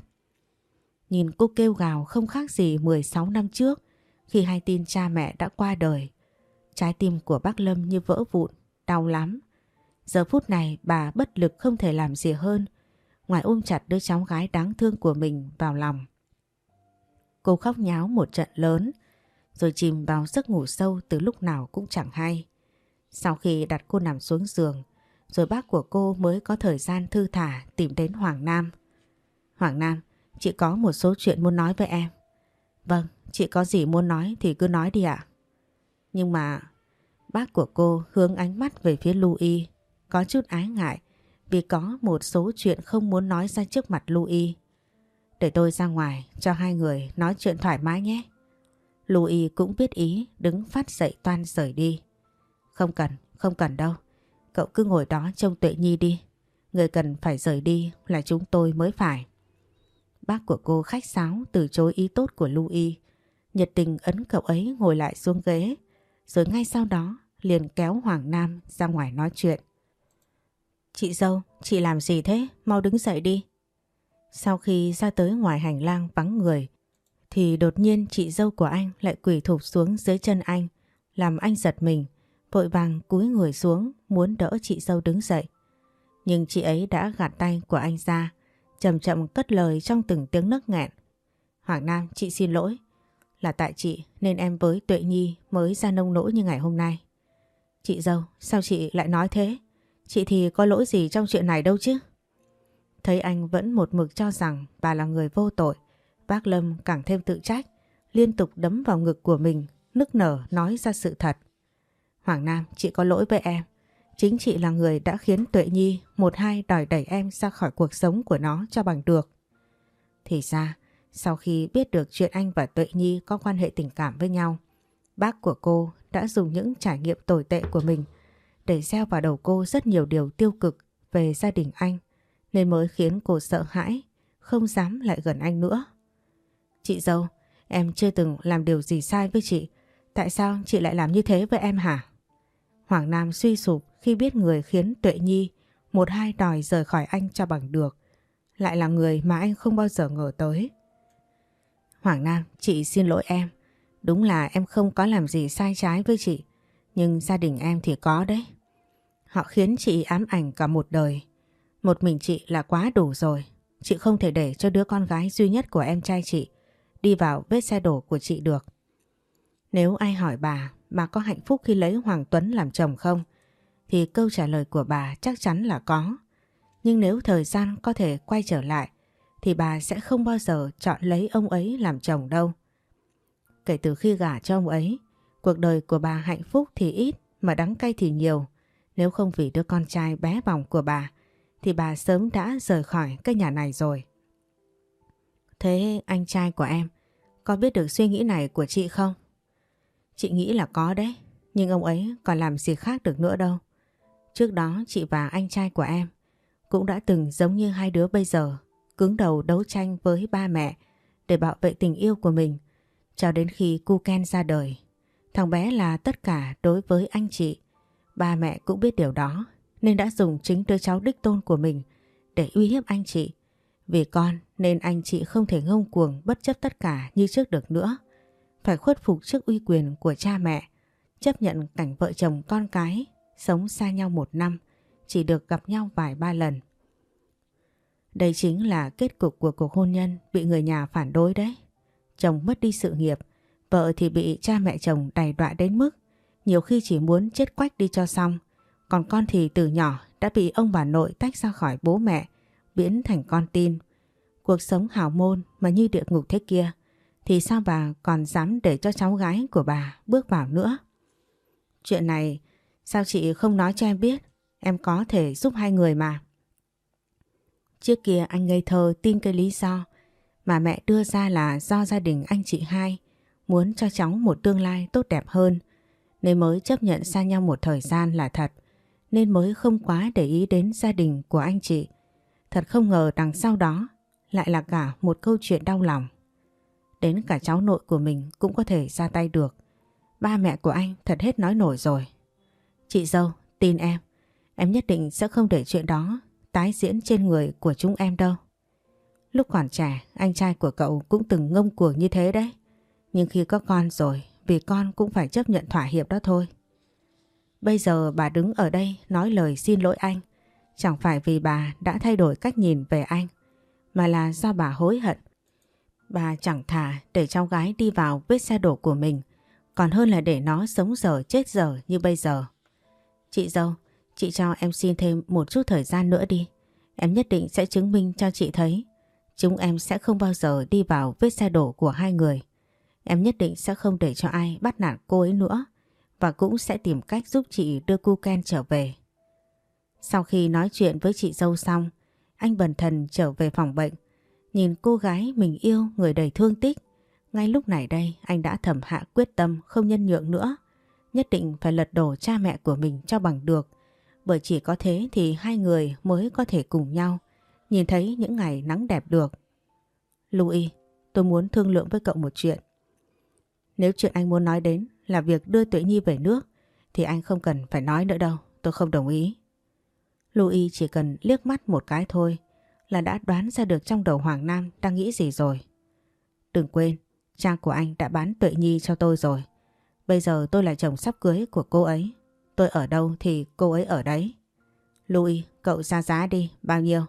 Nhìn cô kêu gào không khác gì 16 năm trước khi hai tin cha mẹ đã qua đời. Trái tim của bác Lâm như vỡ vụn, đau lắm. Giờ phút này bà bất lực không thể làm gì hơn ngoài ôm chặt đứa cháu gái đáng thương của mình vào lòng. Cô khóc nháo một trận lớn rồi chìm vào giấc ngủ sâu từ lúc nào cũng chẳng hay. Sau khi đặt cô nằm xuống giường rồi bác của cô mới có thời gian thư thả tìm đến Hoàng Nam. Hoàng Nam, chị có một số chuyện muốn nói với em. Vâng, chị có gì muốn nói thì cứ nói đi ạ. Nhưng mà bác của cô hướng ánh mắt về phía Louis, có chút ái ngại vì có một số chuyện không muốn nói ra trước mặt Louis. Để tôi ra ngoài cho hai người nói chuyện thoải mái nhé. Louis cũng biết ý đứng phát dậy toan rời đi. Không cần, không cần đâu. Cậu cứ ngồi đó trông Tuệ Nhi đi. Người cần phải rời đi là chúng tôi mới phải. Bác của cô khách sáo từ chối ý tốt của Louis. Nhiệt tình ấn cậu ấy ngồi lại xuống ghế. Rồi ngay sau đó liền kéo Hoàng Nam ra ngoài nói chuyện. Chị dâu, chị làm gì thế? Mau đứng dậy đi. Sau khi ra tới ngoài hành lang vắng người, thì đột nhiên chị dâu của anh lại quỳ thụp xuống dưới chân anh, làm anh giật mình, vội vàng cúi người xuống muốn đỡ chị dâu đứng dậy. Nhưng chị ấy đã gạt tay của anh ra, chậm chậm cất lời trong từng tiếng nấc nghẹn. Hoàng Nam, chị xin lỗi. Là tại chị nên em với Tuệ Nhi mới ra nông nỗi như ngày hôm nay. Chị dâu, sao chị lại nói thế? Chị thì có lỗi gì trong chuyện này đâu chứ? Thấy anh vẫn một mực cho rằng bà là người vô tội, bác Lâm càng thêm tự trách, liên tục đấm vào ngực của mình, nức nở nói ra sự thật. Hoàng Nam, chị có lỗi với em. Chính chị là người đã khiến Tuệ Nhi một hai đòi đẩy em ra khỏi cuộc sống của nó cho bằng được. Thì ra, sau khi biết được chuyện anh và Tuệ Nhi có quan hệ tình cảm với nhau, bác của cô đã dùng những trải nghiệm tồi tệ của mình để gieo vào đầu cô rất nhiều điều tiêu cực về gia đình anh nên mới khiến cô sợ hãi, không dám lại gần anh nữa. Chị dâu, em chưa từng làm điều gì sai với chị. Tại sao chị lại làm như thế với em hả? Hoàng Nam suy sụp khi biết người khiến Tuệ Nhi một hai đòi rời khỏi anh cho bằng được. Lại là người mà anh không bao giờ ngờ tới. Hoàng Nam, chị xin lỗi em. Đúng là em không có làm gì sai trái với chị. Nhưng gia đình em thì có đấy. Họ khiến chị ám ảnh cả một đời. Một mình chị là quá đủ rồi. Chị không thể để cho đứa con gái duy nhất của em trai chị đi vào vết xe đổ của chị được. Nếu ai hỏi bà, bà có hạnh phúc khi lấy Hoàng Tuấn làm chồng không? Thì câu trả lời của bà chắc chắn là có. Nhưng nếu thời gian có thể quay trở lại, thì bà sẽ không bao giờ chọn lấy ông ấy làm chồng đâu. Kể từ khi gả cho ông ấy, cuộc đời của bà hạnh phúc thì ít mà đắng cay thì nhiều. Nếu không vì đứa con trai bé bỏng của bà, thì bà sớm đã rời khỏi cái nhà này rồi. Thế anh trai của em có biết được suy nghĩ này của chị không? Chị nghĩ là có đấy, nhưng ông ấy còn làm gì khác được nữa đâu. Trước đó chị và anh trai của em cũng đã từng giống như hai đứa bây giờ, cứng đầu đấu tranh với ba mẹ để bảo vệ tình yêu của mình. Cho đến khi cu Ken ra đời, thằng bé là tất cả đối với anh chị. Ba mẹ cũng biết điều đó nên đã dùng chính đứa cháu đích tôn của mình để uy hiếp anh chị. Vì con nên anh chị không thể ngông cuồng bất chấp tất cả như trước được nữa. Phải khuất phục trước uy quyền của cha mẹ, chấp nhận cảnh vợ chồng con cái, sống xa nhau một năm, chỉ được gặp nhau vài ba lần. Đây chính là kết cục của cuộc hôn nhân bị người nhà phản đối đấy. Chồng mất đi sự nghiệp, vợ thì bị cha mẹ chồng đày đọa đến mức nhiều khi chỉ muốn chết quách đi cho xong. Còn con thì từ nhỏ đã bị ông bà nội tách ra khỏi bố mẹ, biến thành con tin. Cuộc sống hào môn mà như địa ngục thế kia, thì sao bà còn dám để cho cháu gái của bà bước vào nữa? Chuyện này sao chị không nói cho em biết, em có thể giúp hai người mà. Trước kia anh ngây thơ tin cái lý do mà mẹ đưa ra là do gia đình anh chị hai muốn cho cháu một tương lai tốt đẹp hơn nên mới chấp nhận xa nhau một thời gian là thật nên mới không quá để ý đến gia đình của anh chị. Thật không ngờ đằng sau đó lại là cả một câu chuyện đau lòng. Đến cả cháu nội của mình cũng có thể ra tay được. Ba mẹ của anh thật hết nói nổi rồi. Chị dâu, tin em, em nhất định sẽ không để chuyện đó tái diễn trên người của chúng em đâu. Lúc còn trẻ, anh trai của cậu cũng từng ngông cuồng như thế đấy. Nhưng khi có con rồi, vì con cũng phải chấp nhận thỏa hiệp đó thôi. Bây giờ bà đứng ở đây nói lời xin lỗi anh. Chẳng phải vì bà đã thay đổi cách nhìn về anh, mà là do bà hối hận. Bà chẳng thà để cháu gái đi vào vết xe đổ của mình, còn hơn là để nó sống dở chết dở như bây giờ. Chị dâu, chị cho em xin thêm một chút thời gian nữa đi. Em nhất định sẽ chứng minh cho chị thấy chúng em sẽ không bao giờ đi vào vết xe đổ của hai người. Em nhất định sẽ không để cho ai bắt nạt cô ấy nữa và cũng sẽ tìm cách giúp chị đưa cu Ken trở về. Sau khi nói chuyện với chị dâu xong, anh bần thần trở về phòng bệnh, nhìn cô gái mình yêu người đầy thương tích. Ngay lúc này đây anh đã thầm hạ quyết tâm không nhân nhượng nữa, nhất định phải lật đổ cha mẹ của mình cho bằng được, bởi chỉ có thế thì hai người mới có thể cùng nhau nhìn thấy những ngày nắng đẹp được. Louis, tôi muốn thương lượng với cậu một chuyện. Nếu chuyện anh muốn nói đến là việc đưa Tuệ Nhi về nước thì anh không cần phải nói nữa đâu, tôi không đồng ý. Louis chỉ cần liếc mắt một cái thôi là đã đoán ra được trong đầu Hoàng Nam đang nghĩ gì rồi. Đừng quên, cha của anh đã bán Tuệ Nhi cho tôi rồi. Bây giờ tôi là chồng sắp cưới của cô ấy. Tôi ở đâu thì cô ấy ở đấy. Louis, cậu ra giá đi, bao nhiêu?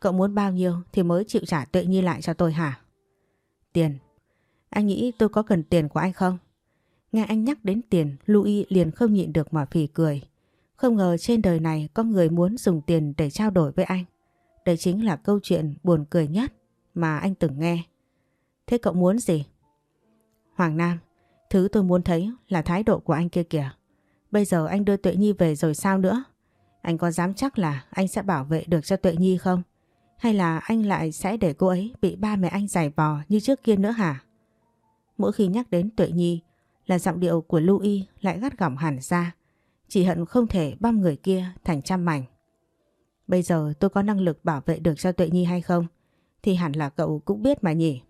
Cậu muốn bao nhiêu thì mới chịu trả Tuệ Nhi lại cho tôi hả? Tiền. Anh nghĩ tôi có cần tiền của anh không? Nghe anh nhắc đến tiền, Louis liền không nhịn được mà phì cười. Không ngờ trên đời này có người muốn dùng tiền để trao đổi với anh. Đây chính là câu chuyện buồn cười nhất mà anh từng nghe. Thế cậu muốn gì? Hoàng Nam, thứ tôi muốn thấy là thái độ của anh kia kìa. Bây giờ anh đưa Tuệ Nhi về rồi sao nữa? Anh có dám chắc là anh sẽ bảo vệ được cho Tuệ Nhi không? Hay là anh lại sẽ để cô ấy bị ba mẹ anh giải vò như trước kia nữa hả? Mỗi khi nhắc đến Tuệ Nhi là giọng điệu của Louis lại gắt gỏng hẳn ra. Chỉ hận không thể băm người kia thành trăm mảnh. Bây giờ tôi có năng lực bảo vệ được cho Tuệ Nhi hay không? Thì hẳn là cậu cũng biết mà nhỉ.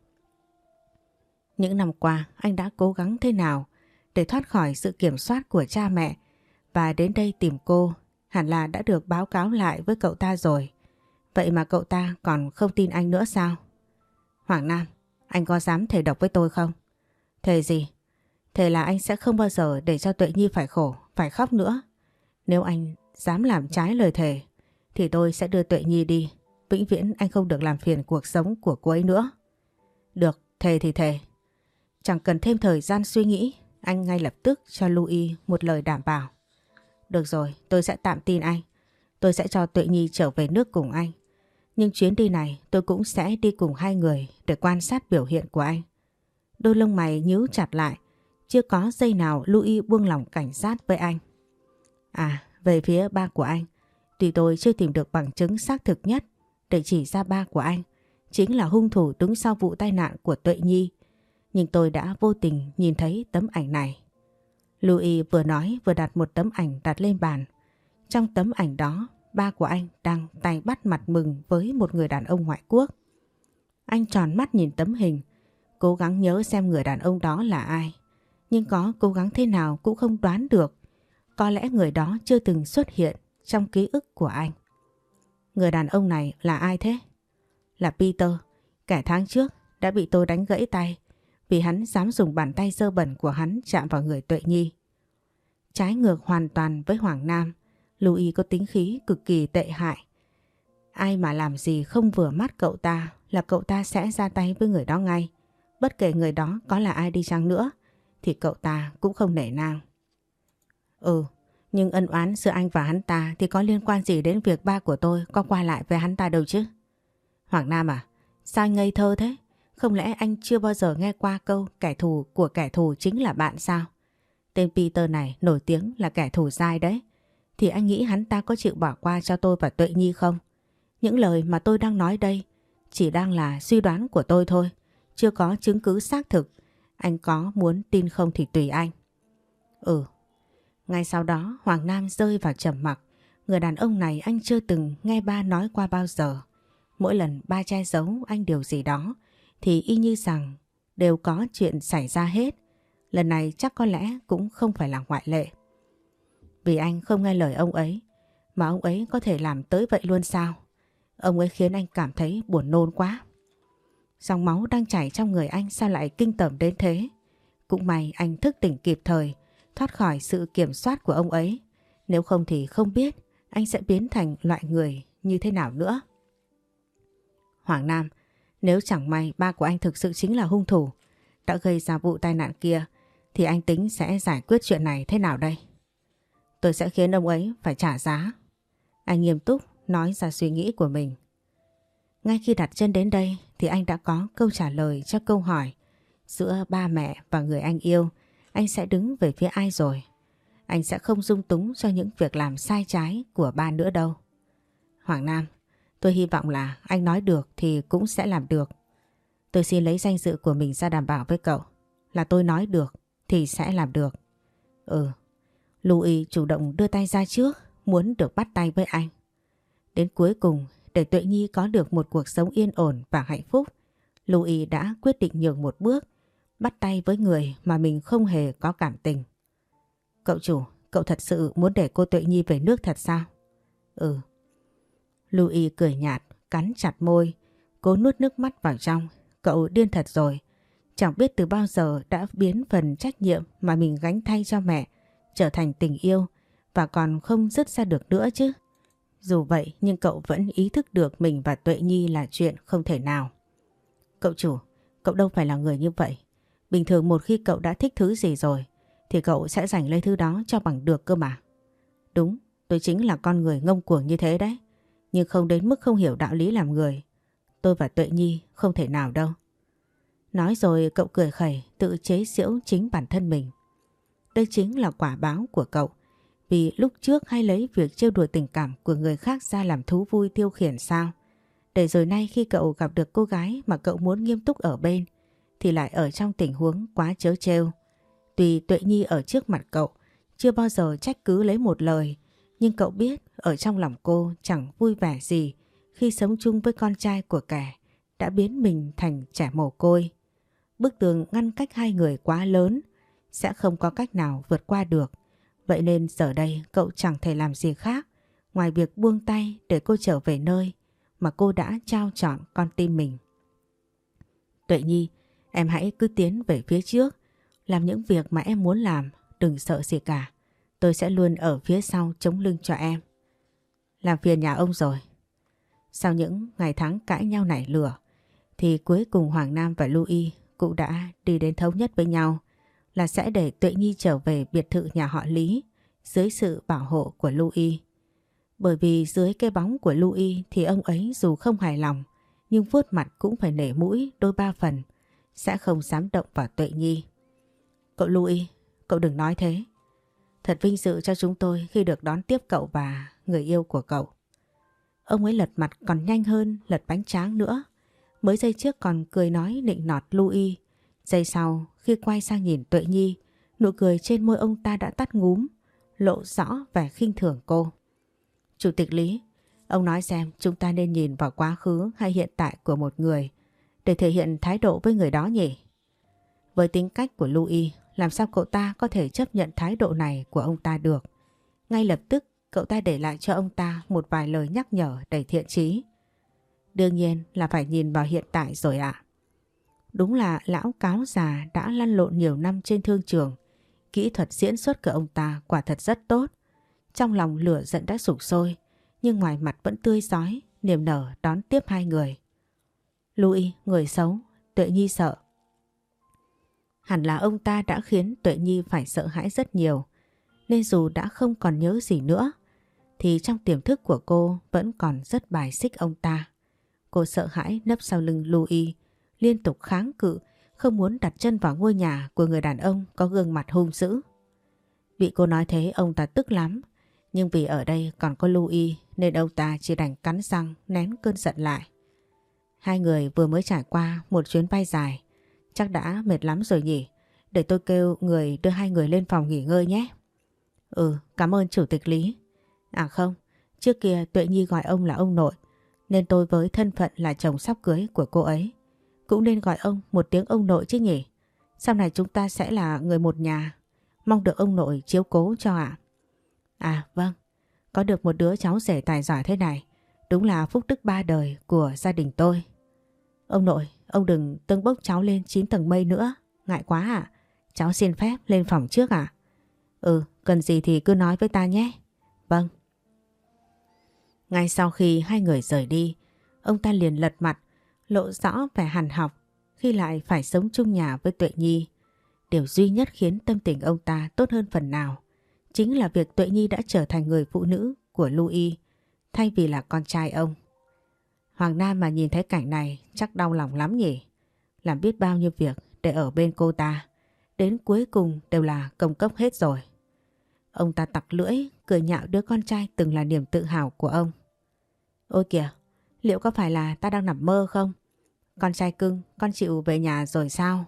Những năm qua, anh đã cố gắng thế nào để thoát khỏi sự kiểm soát của cha mẹ và đến đây tìm cô hẳn là đã được báo cáo lại với cậu ta rồi. Vậy mà cậu ta còn không tin anh nữa sao? Hoàng Nam, anh có dám thề độc với tôi không? Thề gì? Thề là anh sẽ không bao giờ để cho Tuệ Nhi phải khổ, phải khóc nữa. Nếu anh dám làm trái lời thề, thì tôi sẽ đưa Tuệ Nhi đi. Vĩnh viễn anh không được làm phiền cuộc sống của cô ấy nữa. Được, thề thì thề. Chẳng cần thêm thời gian suy nghĩ, anh ngay lập tức cho Louis một lời đảm bảo. Được rồi, tôi sẽ tạm tin anh. Tôi sẽ cho Tuệ Nhi trở về nước cùng anh. Nhưng chuyến đi này tôi cũng sẽ đi cùng hai người để quan sát biểu hiện của anh. Đôi lông mày nhíu chặt lại, chưa có giây nào Louis buông lòng cảnh sát với anh. À, về phía ba của anh, tuy tôi chưa tìm được bằng chứng xác thực nhất để chỉ ra ba của anh, chính là hung thủ đứng sau vụ tai nạn của Tuệ Nhi. Nhưng tôi đã vô tình nhìn thấy tấm ảnh này. Louis vừa nói vừa đặt một tấm ảnh đặt lên bàn. Trong tấm ảnh đó, ba của anh đang tay bắt mặt mừng với một người đàn ông ngoại quốc. Anh tròn mắt nhìn tấm hình, cố gắng nhớ xem người đàn ông đó là ai. Nhưng có cố gắng thế nào cũng không đoán được. Có lẽ người đó chưa từng xuất hiện trong ký ức của anh. Người đàn ông này là ai thế? Là Peter, kẻ tháng trước đã bị tôi đánh gãy tay vì hắn dám dùng bàn tay dơ bẩn của hắn chạm vào người Tuệ Nhi. Trái ngược hoàn toàn với Hoàng Nam, Louis có tính khí cực kỳ tệ hại. Ai mà làm gì không vừa mắt cậu ta là cậu ta sẽ ra tay với người đó ngay. Bất kể người đó có là ai đi chăng nữa thì cậu ta cũng không nể nang. Ừ, nhưng ân oán giữa anh và hắn ta thì có liên quan gì đến việc ba của tôi có qua lại với hắn ta đâu chứ? Hoàng Nam à, sao anh ngây thơ thế? Không lẽ anh chưa bao giờ nghe qua câu kẻ thù của kẻ thù chính là bạn sao? Tên Peter này nổi tiếng là kẻ thù dai đấy. Thì anh nghĩ hắn ta có chịu bỏ qua cho tôi và Tuệ Nhi không? Những lời mà tôi đang nói đây chỉ đang là suy đoán của tôi thôi. Chưa có chứng cứ xác thực. Anh có muốn tin không thì tùy anh. Ừ. Ngay sau đó, Hoàng Nam rơi vào trầm mặc. Người đàn ông này anh chưa từng nghe ba nói qua bao giờ. Mỗi lần ba che giấu anh điều gì đó thì y như rằng đều có chuyện xảy ra hết. Lần này chắc có lẽ cũng không phải là ngoại lệ. Vì anh không nghe lời ông ấy mà ông ấy có thể làm tới vậy luôn sao? Ông ấy khiến anh cảm thấy buồn nôn quá. Dòng máu đang chảy trong người anh sao lại kinh tởm đến thế? Cũng may anh thức tỉnh kịp thời, thoát khỏi sự kiểm soát của ông ấy. Nếu không thì không biết anh sẽ biến thành loại người như thế nào nữa. Hoàng Nam, nếu chẳng may ba của anh thực sự chính là hung thủ đã gây ra vụ tai nạn kia thì anh tính sẽ giải quyết chuyện này thế nào đây? Tôi sẽ khiến ông ấy phải trả giá. Anh nghiêm túc nói ra suy nghĩ của mình. Ngay khi đặt chân đến đây thì anh đã có câu trả lời cho câu hỏi giữa ba mẹ và người anh yêu anh sẽ đứng về phía ai rồi. Anh sẽ không dung túng cho những việc làm sai trái của ba nữa đâu. Hoàng Nam, tôi hy vọng là anh nói được thì cũng sẽ làm được. Tôi xin lấy danh dự của mình ra đảm bảo với cậu là tôi nói được thì sẽ làm được. Ừ, Louis chủ động đưa tay ra trước, muốn được bắt tay với anh. Đến cuối cùng, để Tuệ Nhi có được một cuộc sống yên ổn và hạnh phúc, Louis đã quyết định nhường một bước, bắt tay với người mà mình không hề có cảm tình. Cậu chủ, cậu thật sự muốn để cô Tuệ Nhi về nước thật sao? Ừ. Louis cười nhạt, cắn chặt môi, cố nuốt nước mắt vào trong. Cậu điên thật rồi. Chẳng biết từ bao giờ đã biến phần trách nhiệm mà mình gánh thay cho mẹ trở thành tình yêu và còn không dứt ra được nữa chứ. Dù vậy nhưng cậu vẫn ý thức được mình và Tuệ Nhi là chuyện không thể nào. Cậu chủ, cậu đâu phải là người như vậy. Bình thường một khi cậu đã thích thứ gì rồi thì cậu sẽ giành lấy thứ đó cho bằng được cơ mà. Đúng, tôi chính là con người ngông cuồng như thế đấy. Nhưng không đến mức không hiểu đạo lý làm người. Tôi và Tuệ Nhi không thể nào đâu. Nói rồi, cậu cười khẩy, tự chế giễu chính bản thân mình. Đây chính là quả báo của cậu. Vì lúc trước hay lấy việc trêu đùa tình cảm của người khác ra làm thú vui tiêu khiển sao? Để rồi nay khi cậu gặp được cô gái mà cậu muốn nghiêm túc ở bên, thì lại ở trong tình huống quá chớ trêu. Tuy Tuệ Nhi ở trước mặt cậu, chưa bao giờ trách cứ lấy một lời nhưng cậu biết ở trong lòng cô chẳng vui vẻ gì khi sống chung với con trai của kẻ đã biến mình thành trẻ mồ côi. Bức tường ngăn cách hai người quá lớn sẽ không có cách nào vượt qua được. Vậy nên giờ đây cậu chẳng thể làm gì khác ngoài việc buông tay để cô trở về nơi mà cô đã trao chọn con tim mình. Tuệ Nhi, em hãy cứ tiến về phía trước, làm những việc mà em muốn làm, đừng sợ gì cả. Tôi sẽ luôn ở phía sau chống lưng cho em. Làm phiền nhà ông rồi. Sau những ngày tháng cãi nhau nảy lửa, thì cuối cùng Hoàng Nam và Louis cũng đã đi đến thống nhất với nhau là sẽ để Tuệ Nhi trở về biệt thự nhà họ Lý dưới sự bảo hộ của Louis. Bởi vì dưới cái bóng của Louis thì ông ấy dù không hài lòng nhưng vuốt mặt cũng phải nể mũi đôi ba phần sẽ không dám động vào Tuệ Nhi. Cậu Louis, cậu đừng nói thế. Thật vinh dự cho chúng tôi khi được đón tiếp cậu và người yêu của cậu. Ông ấy lật mặt còn nhanh hơn lật bánh tráng nữa. Mới giây trước còn cười nói nịnh nọt Louis. Giây sau khi quay sang nhìn Tuệ Nhi, nụ cười trên môi ông ta đã tắt ngúm, lộ rõ vẻ khinh thường cô. Chủ tịch Lý, ông nói xem chúng ta nên nhìn vào quá khứ hay hiện tại của một người để thể hiện thái độ với người đó nhỉ? Với tính cách của Louis, làm sao cậu ta có thể chấp nhận thái độ này của ông ta được? Ngay lập tức cậu ta để lại cho ông ta một vài lời nhắc nhở đầy thiện chí. Đương nhiên là phải nhìn vào hiện tại rồi ạ. Đúng là lão cáo già đã lăn lộn nhiều năm trên thương trường. Kỹ thuật diễn xuất của ông ta quả thật rất tốt. Trong lòng lửa giận đã sụp sôi, nhưng ngoài mặt vẫn tươi giói, niềm nở đón tiếp hai người. Louis, người xấu, Tuệ Nhi sợ. Hẳn là ông ta đã khiến Tuệ Nhi phải sợ hãi rất nhiều, nên dù đã không còn nhớ gì nữa, thì trong tiềm thức của cô vẫn còn rất bài xích ông ta. Cô sợ hãi nấp sau lưng Louis, liên tục kháng cự, không muốn đặt chân vào ngôi nhà của người đàn ông có gương mặt hung dữ. Vị cô nói thế ông ta tức lắm, nhưng vì ở đây còn có Louis nên ông ta chỉ đành cắn răng nén cơn giận lại. Hai người vừa mới trải qua một chuyến bay dài, chắc đã mệt lắm rồi nhỉ. Để tôi kêu người đưa hai người lên phòng nghỉ ngơi nhé. Ừ, cảm ơn Chủ tịch Lý. À không, trước kia Tuệ Nhi gọi ông là ông nội, nên tôi với thân phận là chồng sắp cưới của cô ấy. Cũng nên gọi ông một tiếng ông nội chứ nhỉ. Sau này chúng ta sẽ là người một nhà. Mong được ông nội chiếu cố cho ạ. À? vâng, có được một đứa cháu rể tài giỏi thế này. Đúng là phúc đức ba đời của gia đình tôi. Ông nội, ông đừng tâng bốc cháu lên 9 tầng mây nữa. Ngại quá à Cháu xin phép lên phòng trước à Ừ, cần gì thì cứ nói với ta nhé. Vâng. Ngay sau khi hai người rời đi, ông ta liền lật mặt, lộ rõ vẻ hằn học khi lại phải sống chung nhà với Tuệ Nhi. Điều duy nhất khiến tâm tình ông ta tốt hơn phần nào chính là việc Tuệ Nhi đã trở thành người phụ nữ của Louis thay vì là con trai ông. Hoàng Nam mà nhìn thấy cảnh này chắc đau lòng lắm nhỉ. Làm biết bao nhiêu việc để ở bên cô ta. Đến cuối cùng đều là công cốc hết rồi. Ông ta tặc lưỡi, cười nhạo đứa con trai từng là niềm tự hào của ông. Ôi kìa, liệu có phải là ta đang nằm mơ không? Con trai cưng, con chịu về nhà rồi sao?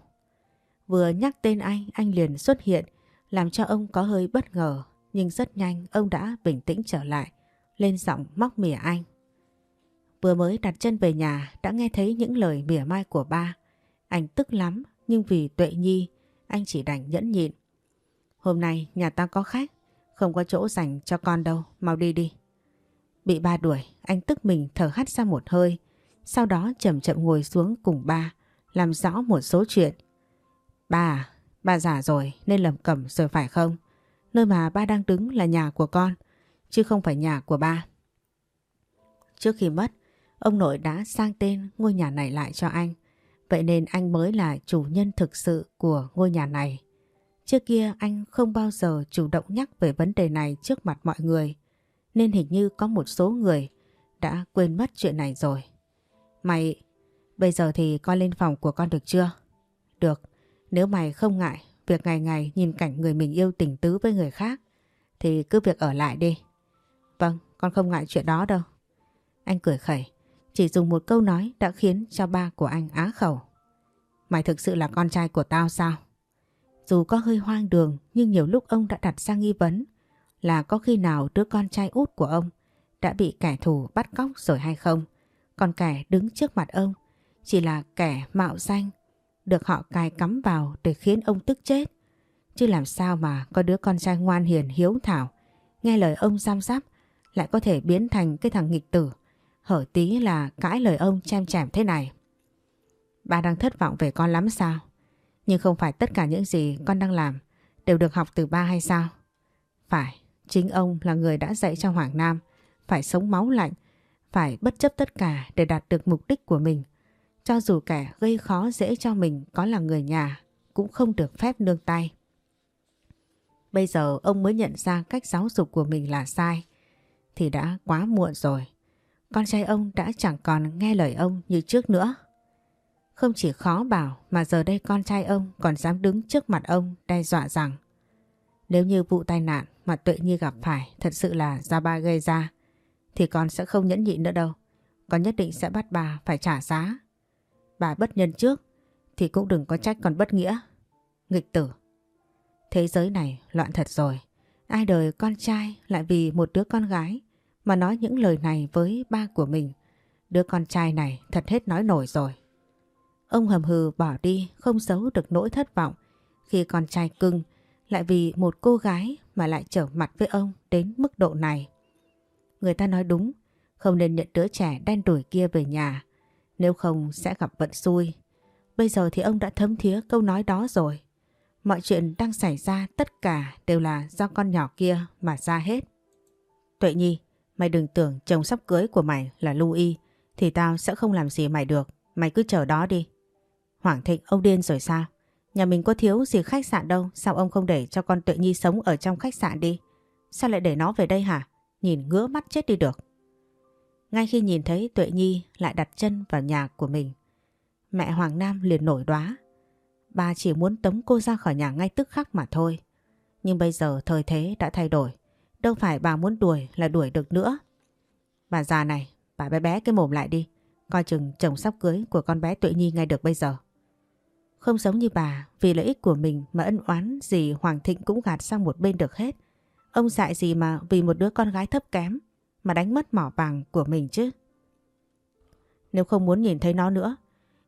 Vừa nhắc tên anh, anh liền xuất hiện, làm cho ông có hơi bất ngờ. Nhưng rất nhanh ông đã bình tĩnh trở lại, lên giọng móc mỉa anh. Vừa mới đặt chân về nhà đã nghe thấy những lời mỉa mai của ba. Anh tức lắm nhưng vì Tuệ Nhi anh chỉ đành nhẫn nhịn. Hôm nay nhà ta có khách, không có chỗ dành cho con đâu, mau đi đi. Bị ba đuổi, anh tức mình thở hắt ra một hơi, sau đó chậm chậm ngồi xuống cùng ba, làm rõ một số chuyện. Ba à, ba già rồi nên lầm cẩm rồi phải không? Nơi mà ba đang đứng là nhà của con, chứ không phải nhà của ba. Trước khi mất, ông nội đã sang tên ngôi nhà này lại cho anh. Vậy nên anh mới là chủ nhân thực sự của ngôi nhà này. Trước kia anh không bao giờ chủ động nhắc về vấn đề này trước mặt mọi người. Nên hình như có một số người đã quên mất chuyện này rồi. Mày, bây giờ thì con lên phòng của con được chưa? Được, nếu mày không ngại việc ngày ngày nhìn cảnh người mình yêu tình tứ với người khác thì cứ việc ở lại đi. Vâng, con không ngại chuyện đó đâu. Anh cười khẩy, chỉ dùng một câu nói đã khiến cho ba của anh á khẩu. Mày thực sự là con trai của tao sao? Dù có hơi hoang đường nhưng nhiều lúc ông đã đặt ra nghi vấn là có khi nào đứa con trai út của ông đã bị kẻ thù bắt cóc rồi hay không. Còn kẻ đứng trước mặt ông chỉ là kẻ mạo danh được họ cài cắm vào để khiến ông tức chết. Chứ làm sao mà có đứa con trai ngoan hiền hiếu thảo nghe lời ông giam giáp lại có thể biến thành cái thằng nghịch tử, hở tí là cãi lời ông chem chèm thế này. Ba đang thất vọng về con lắm sao? Nhưng không phải tất cả những gì con đang làm đều được học từ ba hay sao? Phải, chính ông là người đã dạy cho Hoàng Nam phải sống máu lạnh, phải bất chấp tất cả để đạt được mục đích của mình. Cho dù kẻ gây khó dễ cho mình có là người nhà cũng không được phép nương tay. Bây giờ ông mới nhận ra cách giáo dục của mình là sai thì đã quá muộn rồi. Con trai ông đã chẳng còn nghe lời ông như trước nữa. Không chỉ khó bảo mà giờ đây con trai ông còn dám đứng trước mặt ông đe dọa rằng, nếu như vụ tai nạn mà Tuệ Nhi gặp phải thật sự là do ba gây ra, thì con sẽ không nhẫn nhịn nữa đâu. Con nhất định sẽ bắt bà phải trả giá. Bà bất nhân trước, thì cũng đừng có trách con bất nghĩa. Nghịch tử. Thế giới này loạn thật rồi. Ai đời con trai lại vì một đứa con gái mà nói những lời này với ba của mình. Đứa con trai này thật hết nói nổi rồi. Ông hầm hừ bỏ đi không giấu được nỗi thất vọng khi con trai cưng lại vì một cô gái mà lại trở mặt với ông đến mức độ này. Người ta nói đúng, không nên nhận đứa trẻ đen đuổi kia về nhà, nếu không sẽ gặp vận xui. Bây giờ thì ông đã thấm thía câu nói đó rồi. Mọi chuyện đang xảy ra tất cả đều là do con nhỏ kia mà ra hết. Tuệ Nhi, mày đừng tưởng chồng sắp cưới của mày là Louis thì tao sẽ không làm gì mày được. Mày cứ chờ đó đi. Hoàng Thịnh, ông điên rồi sao? Nhà mình có thiếu gì khách sạn đâu, sao ông không để cho con Tuệ Nhi sống ở trong khách sạn đi? Sao lại để nó về đây hả? Nhìn ngứa mắt chết đi được. Ngay khi nhìn thấy Tuệ Nhi lại đặt chân vào nhà của mình, mẹ Hoàng Nam liền nổi đoá. Bà chỉ muốn tống cô ra khỏi nhà ngay tức khắc mà thôi. Nhưng bây giờ thời thế đã thay đổi. Đâu phải bà muốn đuổi là đuổi được nữa. Bà già này, bà bé bé cái mồm lại đi. Coi chừng chồng sắp cưới của con bé Tuệ Nhi ngay được bây giờ. Không giống như bà, vì lợi ích của mình mà ân oán gì Hoàng Thịnh cũng gạt sang một bên được hết. Ông dại gì mà vì một đứa con gái thấp kém mà đánh mất mỏ vàng của mình chứ. Nếu không muốn nhìn thấy nó nữa,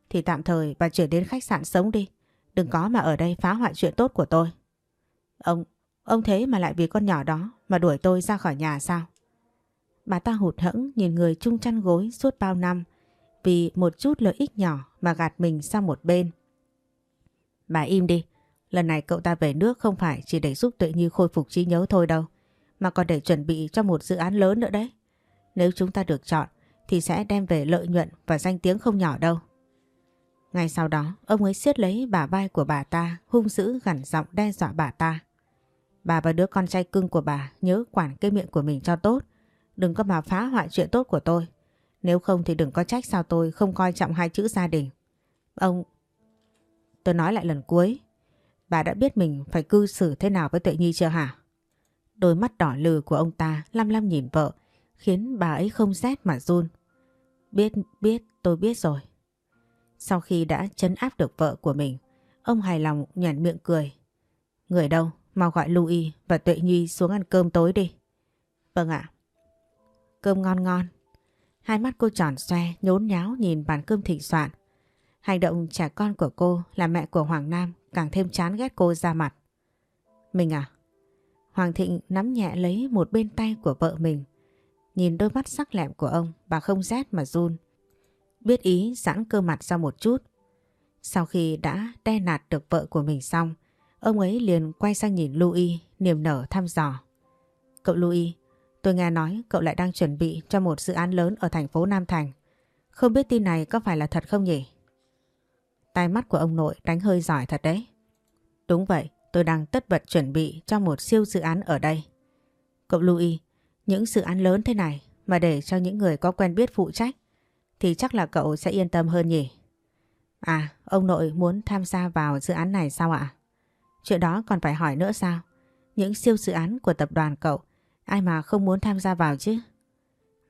thì tạm thời bà chuyển đến khách sạn sống đi. Đừng có mà ở đây phá hoại chuyện tốt của tôi. Ông, ông thế mà lại vì con nhỏ đó mà đuổi tôi ra khỏi nhà sao? Bà ta hụt hẫng nhìn người chung chăn gối suốt bao năm vì một chút lợi ích nhỏ mà gạt mình sang một bên. Bà im đi, lần này cậu ta về nước không phải chỉ để giúp Tuệ như khôi phục trí nhớ thôi đâu, mà còn để chuẩn bị cho một dự án lớn nữa đấy. Nếu chúng ta được chọn thì sẽ đem về lợi nhuận và danh tiếng không nhỏ đâu. Ngay sau đó, ông ấy siết lấy bà vai của bà ta, hung dữ gằn giọng đe dọa bà ta. Bà và đứa con trai cưng của bà nhớ quản cái miệng của mình cho tốt, đừng có mà phá hoại chuyện tốt của tôi. Nếu không thì đừng có trách sao tôi không coi trọng hai chữ gia đình. Ông... Tôi nói lại lần cuối, bà đã biết mình phải cư xử thế nào với Tuệ Nhi chưa hả? Đôi mắt đỏ lừ của ông ta lăm lăm nhìn vợ, khiến bà ấy không rét mà run. Biết, biết, tôi biết rồi. Sau khi đã chấn áp được vợ của mình, ông hài lòng nhàn miệng cười. Người đâu, mau gọi Louis và Tuệ Nhi xuống ăn cơm tối đi. Vâng ạ. Cơm ngon ngon. Hai mắt cô tròn xoe, nhốn nháo nhìn bàn cơm thịnh soạn. Hành động trẻ con của cô là mẹ của Hoàng Nam càng thêm chán ghét cô ra mặt. Mình à? Hoàng Thịnh nắm nhẹ lấy một bên tay của vợ mình. Nhìn đôi mắt sắc lẹm của ông, bà không rét mà run. Biết ý giãn cơ mặt ra một chút. Sau khi đã đe nạt được vợ của mình xong, ông ấy liền quay sang nhìn Louis, niềm nở thăm dò. Cậu Louis, tôi nghe nói cậu lại đang chuẩn bị cho một dự án lớn ở thành phố Nam Thành. Không biết tin này có phải là thật không nhỉ? Tai mắt của ông nội đánh hơi giỏi thật đấy. Đúng vậy, tôi đang tất bật chuẩn bị cho một siêu dự án ở đây. Cậu Louis, những dự án lớn thế này mà để cho những người có quen biết phụ trách thì chắc là cậu sẽ yên tâm hơn nhỉ? À, ông nội muốn tham gia vào dự án này sao ạ? Chuyện đó còn phải hỏi nữa sao? Những siêu dự án của tập đoàn cậu, ai mà không muốn tham gia vào chứ?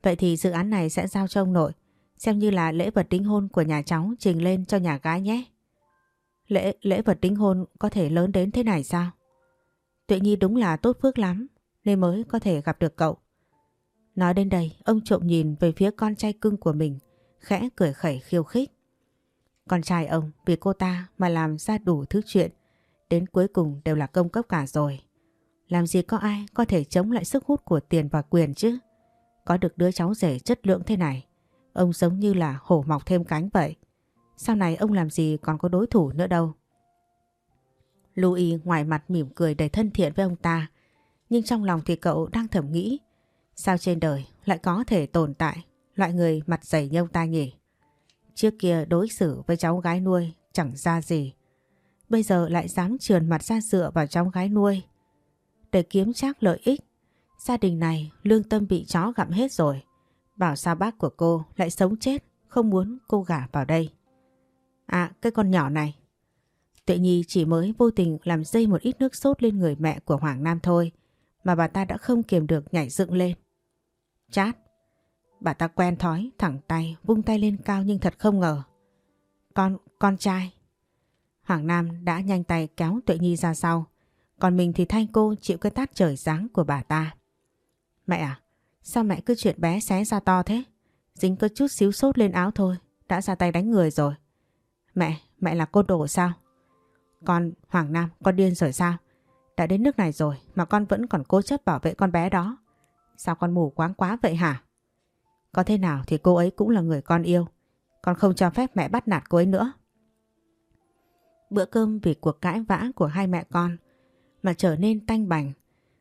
Vậy thì dự án này sẽ giao cho ông nội, xem như là lễ vật đính hôn của nhà cháu trình lên cho nhà gái nhé. Lễ, lễ vật đính hôn có thể lớn đến thế này sao? Tuệ Nhi đúng là tốt phước lắm, nên mới có thể gặp được cậu. Nói đến đây, ông trộm nhìn về phía con trai cưng của mình, khẽ cười khẩy khiêu khích. Con trai ông vì cô ta mà làm ra đủ thứ chuyện, đến cuối cùng đều là công cấp cả rồi. Làm gì có ai có thể chống lại sức hút của tiền và quyền chứ? Có được đứa cháu rể chất lượng thế này, ông giống như là hổ mọc thêm cánh vậy. Sau này ông làm gì còn có đối thủ nữa đâu. Louis ngoài mặt mỉm cười đầy thân thiện với ông ta, nhưng trong lòng thì cậu đang thầm nghĩ, sao trên đời lại có thể tồn tại loại người mặt dày như ông ta nhỉ? Trước kia đối xử với cháu gái nuôi chẳng ra gì. Bây giờ lại dám trườn mặt ra dựa vào cháu gái nuôi. Để kiếm chắc lợi ích, gia đình này lương tâm bị chó gặm hết rồi. Bảo sao bác của cô lại sống chết, không muốn cô gả vào đây. À, cái con nhỏ này. Tuệ Nhi chỉ mới vô tình làm dây một ít nước sốt lên người mẹ của Hoàng Nam thôi, mà bà ta đã không kiềm được nhảy dựng lên. Chát, Bà ta quen thói, thẳng tay, vung tay lên cao nhưng thật không ngờ. Con, con trai. Hoàng Nam đã nhanh tay kéo Tuệ Nhi ra sau. Còn mình thì thay cô chịu cái tát trời giáng của bà ta. Mẹ à, sao mẹ cứ chuyện bé xé ra to thế? Dính có chút xíu sốt lên áo thôi, đã ra tay đánh người rồi. Mẹ, mẹ là cô đồ sao? Con, Hoàng Nam, con điên rồi sao? Đã đến nước này rồi mà con vẫn còn cố chấp bảo vệ con bé đó. Sao con mù quáng quá vậy hả? Có thế nào thì cô ấy cũng là người con yêu. Con không cho phép mẹ bắt nạt cô ấy nữa. Bữa cơm vì cuộc cãi vã của hai mẹ con mà trở nên tanh bành,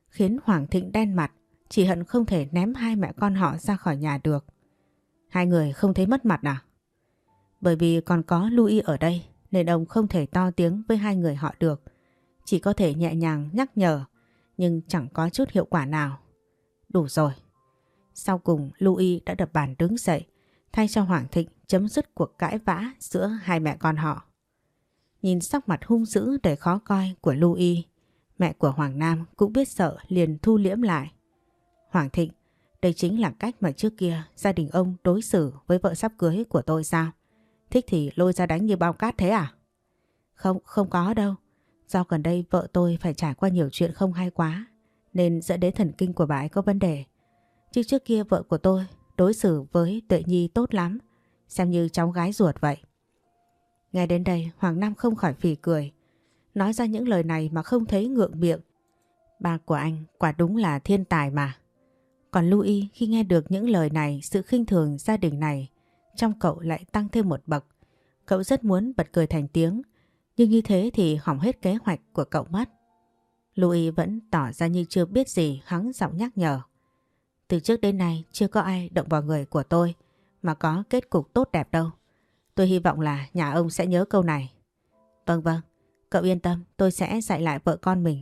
khiến Hoàng Thịnh đen mặt, chỉ hận không thể ném hai mẹ con họ ra khỏi nhà được. Hai người không thấy mất mặt à? Bởi vì còn có Louis ở đây nên ông không thể to tiếng với hai người họ được. Chỉ có thể nhẹ nhàng nhắc nhở nhưng chẳng có chút hiệu quả nào. Đủ rồi, sau cùng Louis đã đập bàn đứng dậy thay cho Hoàng Thịnh chấm dứt cuộc cãi vã giữa hai mẹ con họ. Nhìn sắc mặt hung dữ đầy khó coi của Louis, mẹ của Hoàng Nam cũng biết sợ liền thu liễm lại. Hoàng Thịnh, đây chính là cách mà trước kia gia đình ông đối xử với vợ sắp cưới của tôi sao? Thích thì lôi ra đánh như bao cát thế à? Không, không có đâu. Do gần đây vợ tôi phải trải qua nhiều chuyện không hay quá nên dẫn đến thần kinh của bà ấy có vấn đề. Chứ trước kia vợ của tôi đối xử với Tuệ Nhi tốt lắm, xem như cháu gái ruột vậy. Nghe đến đây Hoàng Nam không khỏi phì cười, nói ra những lời này mà không thấy ngượng miệng. Ba của anh quả đúng là thiên tài mà. Còn Louis khi nghe được những lời này, sự khinh thường gia đình này, trong cậu lại tăng thêm một bậc. Cậu rất muốn bật cười thành tiếng, nhưng như thế thì hỏng hết kế hoạch của cậu mất. Louis vẫn tỏ ra như chưa biết gì hắn giọng nhắc nhở. Từ trước đến nay chưa có ai động vào người của tôi mà có kết cục tốt đẹp đâu. Tôi hy vọng là nhà ông sẽ nhớ câu này. Vâng vâng, cậu yên tâm tôi sẽ dạy lại vợ con mình.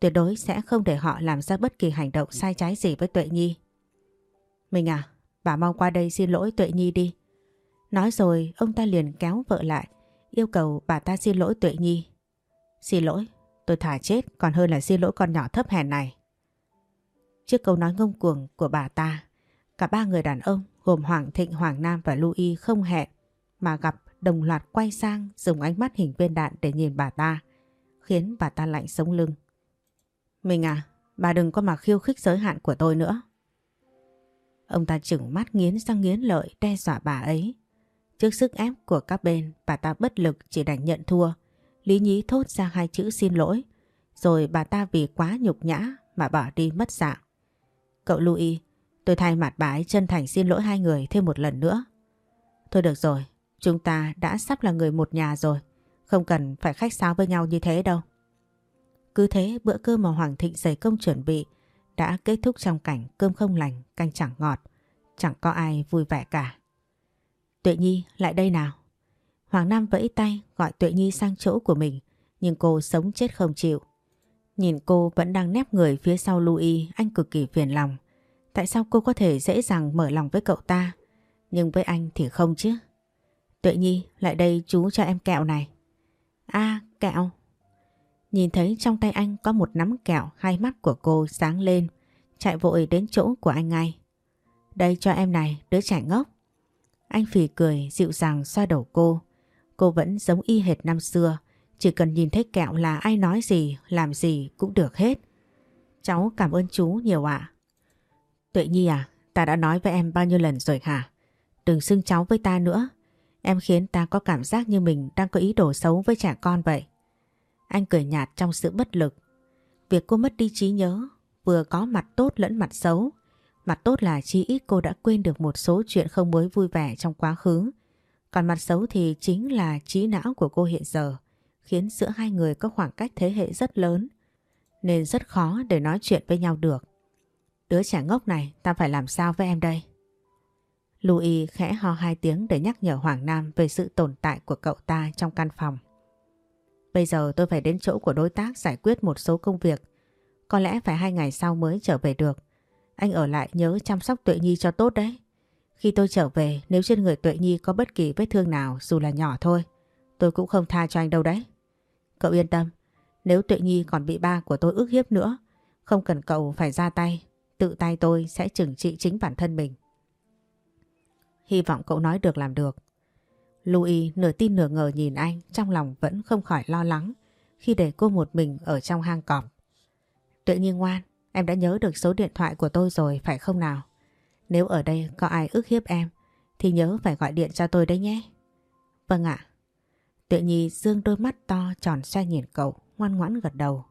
Tuyệt đối sẽ không để họ làm ra bất kỳ hành động sai trái gì với Tuệ Nhi. Mình à, bà mau qua đây xin lỗi Tuệ Nhi đi. Nói rồi ông ta liền kéo vợ lại, yêu cầu bà ta xin lỗi Tuệ Nhi. Xin lỗi, tôi thả chết còn hơn là xin lỗi con nhỏ thấp hèn này. Trước câu nói ngông cuồng của bà ta, cả ba người đàn ông gồm Hoàng Thịnh, Hoàng Nam và Louis không hẹn mà gặp đồng loạt quay sang dùng ánh mắt hình viên đạn để nhìn bà ta, khiến bà ta lạnh sống lưng. Mình à, bà đừng có mà khiêu khích giới hạn của tôi nữa. Ông ta chừng mắt nghiến răng nghiến lợi đe dọa bà ấy. Trước sức ép của các bên, bà ta bất lực chỉ đành nhận thua. Lý nhí thốt ra hai chữ xin lỗi, rồi bà ta vì quá nhục nhã mà bỏ đi mất dạng. Cậu Louis, tôi thay mặt bà ấy chân thành xin lỗi hai người thêm một lần nữa. Thôi được rồi, chúng ta đã sắp là người một nhà rồi, không cần phải khách sáo với nhau như thế đâu. Cứ thế bữa cơm mà Hoàng Thịnh dày công chuẩn bị đã kết thúc trong cảnh cơm không lành, canh chẳng ngọt, chẳng có ai vui vẻ cả. Tuệ Nhi lại đây nào. Hoàng Nam vẫy tay gọi Tuệ Nhi sang chỗ của mình, nhưng cô sống chết không chịu. Nhìn cô vẫn đang nép người phía sau Louis, anh cực kỳ phiền lòng. Tại sao cô có thể dễ dàng mở lòng với cậu ta, nhưng với anh thì không chứ? Tuệ Nhi, lại đây chú cho em kẹo này. a kẹo. Nhìn thấy trong tay anh có một nắm kẹo, hai mắt của cô sáng lên, chạy vội đến chỗ của anh ngay. Đây cho em này, đứa trẻ ngốc. Anh phì cười, dịu dàng xoa đầu cô. Cô vẫn giống y hệt năm xưa, chỉ cần nhìn thấy kẹo là ai nói gì, làm gì cũng được hết. Cháu cảm ơn chú nhiều ạ. Tuệ Nhi à, ta đã nói với em bao nhiêu lần rồi hả? Đừng xưng cháu với ta nữa. Em khiến ta có cảm giác như mình đang có ý đồ xấu với trẻ con vậy. Anh cười nhạt trong sự bất lực. Việc cô mất đi trí nhớ, vừa có mặt tốt lẫn mặt xấu. Mặt tốt là chí ít cô đã quên được một số chuyện không mới vui vẻ trong quá khứ. Còn mặt xấu thì chính là trí não của cô hiện giờ, khiến giữa hai người có khoảng cách thế hệ rất lớn, nên rất khó để nói chuyện với nhau được. Đứa trẻ ngốc này ta phải làm sao với em đây? Louis khẽ ho hai tiếng để nhắc nhở Hoàng Nam về sự tồn tại của cậu ta trong căn phòng. Bây giờ tôi phải đến chỗ của đối tác giải quyết một số công việc. Có lẽ phải hai ngày sau mới trở về được. Anh ở lại nhớ chăm sóc Tuệ Nhi cho tốt đấy. Khi tôi trở về nếu trên người Tuệ Nhi có bất kỳ vết thương nào dù là nhỏ thôi, tôi cũng không tha cho anh đâu đấy. Cậu yên tâm, nếu Tuệ Nhi còn bị ba của tôi ức hiếp nữa, không cần cậu phải ra tay, tự tay tôi sẽ trừng trị chính bản thân mình. Hy vọng cậu nói được làm được. Louis nửa tin nửa ngờ nhìn anh trong lòng vẫn không khỏi lo lắng khi để cô một mình ở trong hang cọp. Tự nhiên ngoan, em đã nhớ được số điện thoại của tôi rồi phải không nào? Nếu ở đây có ai ức hiếp em thì nhớ phải gọi điện cho tôi đấy nhé. Vâng ạ. Tuệ Nhi dương đôi mắt to tròn xoay nhìn cậu, ngoan ngoãn gật đầu.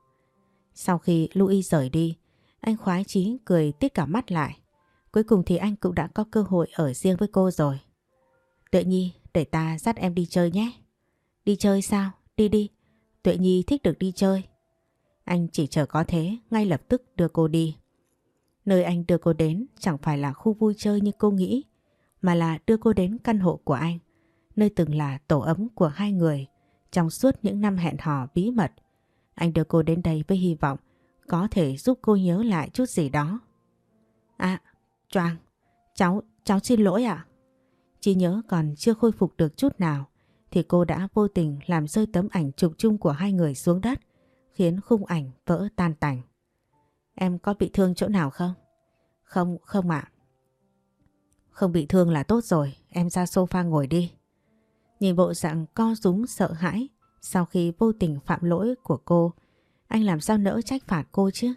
Sau khi Louis rời đi, anh khoái chí cười tít cả mắt lại. Cuối cùng thì anh cũng đã có cơ hội ở riêng với cô rồi. Tuệ Nhi, để ta dắt em đi chơi nhé. Đi chơi sao? Đi đi. Tuệ Nhi thích được đi chơi. Anh chỉ chờ có thế, ngay lập tức đưa cô đi. Nơi anh đưa cô đến chẳng phải là khu vui chơi như cô nghĩ, mà là đưa cô đến căn hộ của anh, nơi từng là tổ ấm của hai người trong suốt những năm hẹn hò bí mật. Anh đưa cô đến đây với hy vọng có thể giúp cô nhớ lại chút gì đó. À, Choang, cháu, cháu xin lỗi ạ. À? Chỉ nhớ còn chưa khôi phục được chút nào thì cô đã vô tình làm rơi tấm ảnh chụp chung của hai người xuống đất khiến khung ảnh vỡ tan tành. Em có bị thương chỗ nào không? Không, không ạ. Không bị thương là tốt rồi, em ra sofa ngồi đi. Nhìn bộ dạng co rúm sợ hãi sau khi vô tình phạm lỗi của cô, anh làm sao nỡ trách phạt cô chứ?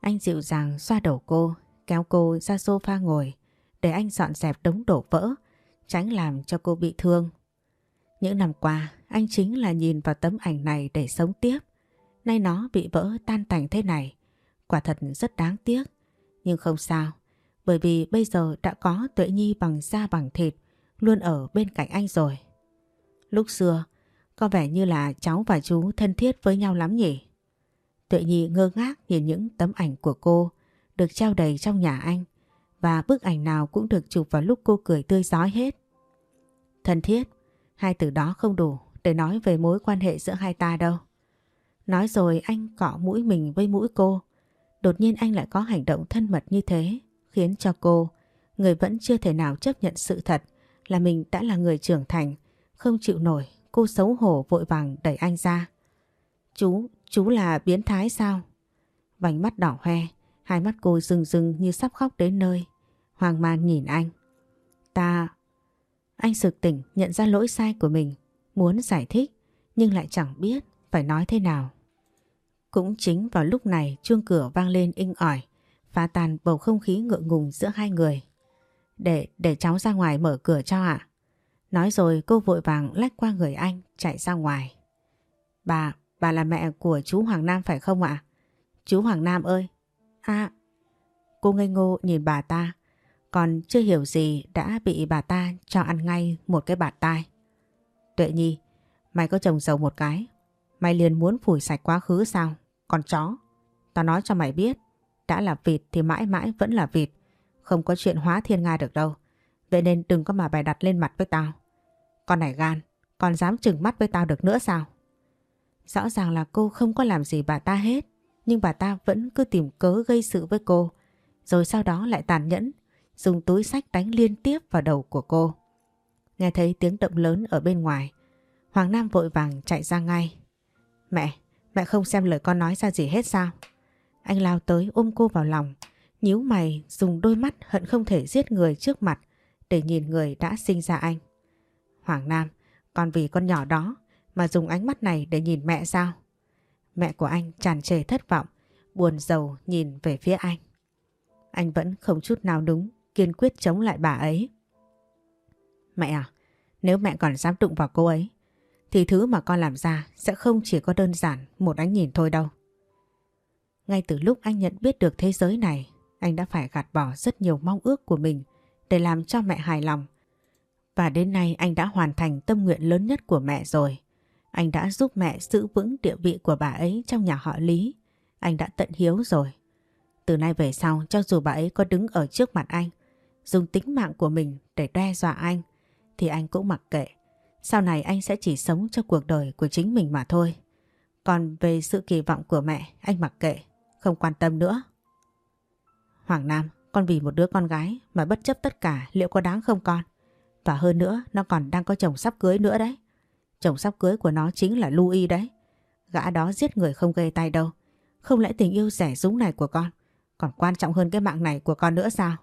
Anh dịu dàng xoa đầu cô, kéo cô ra sofa ngồi để anh dọn dẹp đống đổ vỡ, tránh làm cho cô bị thương. Những năm qua, anh chính là nhìn vào tấm ảnh này để sống tiếp. Nay nó bị vỡ tan tành thế này, quả thật rất đáng tiếc. Nhưng không sao, bởi vì bây giờ đã có Tuệ Nhi bằng da bằng thịt, luôn ở bên cạnh anh rồi. Lúc xưa, có vẻ như là cháu và chú thân thiết với nhau lắm nhỉ? Tuệ Nhi ngơ ngác nhìn những tấm ảnh của cô được treo đầy trong nhà anh và bức ảnh nào cũng được chụp vào lúc cô cười tươi giói hết. Thân thiết, hai từ đó không đủ để nói về mối quan hệ giữa hai ta đâu. Nói rồi anh cọ mũi mình với mũi cô. Đột nhiên anh lại có hành động thân mật như thế, khiến cho cô, người vẫn chưa thể nào chấp nhận sự thật là mình đã là người trưởng thành, không chịu nổi, cô xấu hổ vội vàng đẩy anh ra. Chú, chú là biến thái sao? Vành mắt đỏ hoe, hai mắt cô rừng rừng như sắp khóc đến nơi. Hoàng man nhìn anh. Ta... Anh sực tỉnh nhận ra lỗi sai của mình, muốn giải thích nhưng lại chẳng biết phải nói thế nào. Cũng chính vào lúc này chuông cửa vang lên inh ỏi, phá tan bầu không khí ngượng ngùng giữa hai người. Để, để cháu ra ngoài mở cửa cho ạ. Nói rồi cô vội vàng lách qua người anh chạy ra ngoài. Bà, bà là mẹ của chú Hoàng Nam phải không ạ? Chú Hoàng Nam ơi! À! Cô ngây ngô nhìn bà ta, còn chưa hiểu gì đã bị bà ta cho ăn ngay một cái bạt tai. Tuệ Nhi, mày có chồng giàu một cái, mày liền muốn phủi sạch quá khứ sao? Còn chó, tao nói cho mày biết, đã là vịt thì mãi mãi vẫn là vịt, không có chuyện hóa thiên nga được đâu. Vậy nên đừng có mà bày đặt lên mặt với tao. Con này gan, còn dám chừng mắt với tao được nữa sao? Rõ ràng là cô không có làm gì bà ta hết, nhưng bà ta vẫn cứ tìm cớ gây sự với cô, rồi sau đó lại tàn nhẫn, dùng túi sách đánh liên tiếp vào đầu của cô. Nghe thấy tiếng động lớn ở bên ngoài, Hoàng Nam vội vàng chạy ra ngay. Mẹ, mẹ không xem lời con nói ra gì hết sao? Anh lao tới ôm cô vào lòng, nhíu mày dùng đôi mắt hận không thể giết người trước mặt để nhìn người đã sinh ra anh. Hoàng Nam, còn vì con nhỏ đó mà dùng ánh mắt này để nhìn mẹ sao? Mẹ của anh tràn trề thất vọng, buồn rầu nhìn về phía anh. Anh vẫn không chút nào đúng, kiên quyết chống lại bà ấy. Mẹ à, nếu mẹ còn dám đụng vào cô ấy, thì thứ mà con làm ra sẽ không chỉ có đơn giản một ánh nhìn thôi đâu. Ngay từ lúc anh nhận biết được thế giới này, anh đã phải gạt bỏ rất nhiều mong ước của mình để làm cho mẹ hài lòng. Và đến nay anh đã hoàn thành tâm nguyện lớn nhất của mẹ rồi. Anh đã giúp mẹ giữ vững địa vị của bà ấy trong nhà họ Lý. Anh đã tận hiếu rồi. Từ nay về sau cho dù bà ấy có đứng ở trước mặt anh, dùng tính mạng của mình để đe dọa anh, thì anh cũng mặc kệ. Sau này anh sẽ chỉ sống cho cuộc đời của chính mình mà thôi. Còn về sự kỳ vọng của mẹ, anh mặc kệ, không quan tâm nữa. Hoàng Nam, con vì một đứa con gái mà bất chấp tất cả liệu có đáng không con? Và hơn nữa, nó còn đang có chồng sắp cưới nữa đấy. Chồng sắp cưới của nó chính là Louis đấy. Gã đó giết người không gây tay đâu. Không lẽ tình yêu rẻ rúng này của con còn quan trọng hơn cái mạng này của con nữa sao?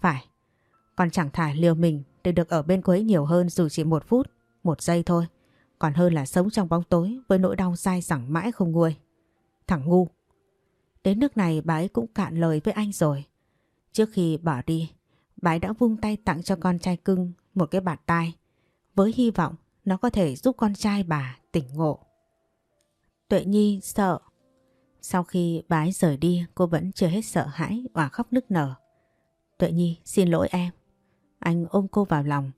Phải, con chẳng thà liều mình để được ở bên cô ấy nhiều hơn dù chỉ một phút, một giây thôi. Còn hơn là sống trong bóng tối với nỗi đau dai dẳng mãi không nguôi. Thằng ngu. Đến nước này bà ấy cũng cạn lời với anh rồi. Trước khi bỏ đi, bà ấy đã vung tay tặng cho con trai cưng một cái bạt tai với hy vọng nó có thể giúp con trai bà tỉnh ngộ. Tuệ Nhi sợ. Sau khi bà ấy rời đi cô vẫn chưa hết sợ hãi và khóc nức nở. Tuệ Nhi xin lỗi em. Anh ôm cô vào lòng.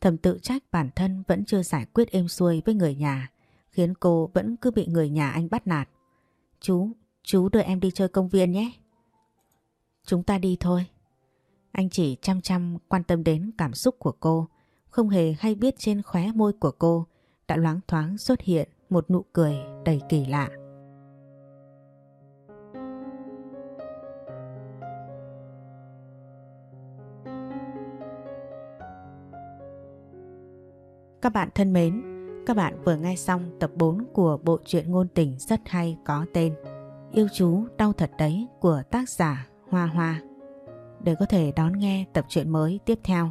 Thầm tự trách bản thân vẫn chưa giải quyết êm xuôi với người nhà khiến cô vẫn cứ bị người nhà anh bắt nạt. Chú, chú đưa em đi chơi công viên nhé. Chúng ta đi thôi. Anh chỉ chăm chăm quan tâm đến cảm xúc của cô, không hề hay biết trên khóe môi của cô đã loáng thoáng xuất hiện một nụ cười đầy kỳ lạ. Các bạn thân mến, các bạn vừa nghe xong tập 4 của bộ truyện ngôn tình rất hay có tên Yêu chú đau thật đấy của tác giả Hoa Hoa. Để có thể đón nghe tập truyện mới tiếp theo,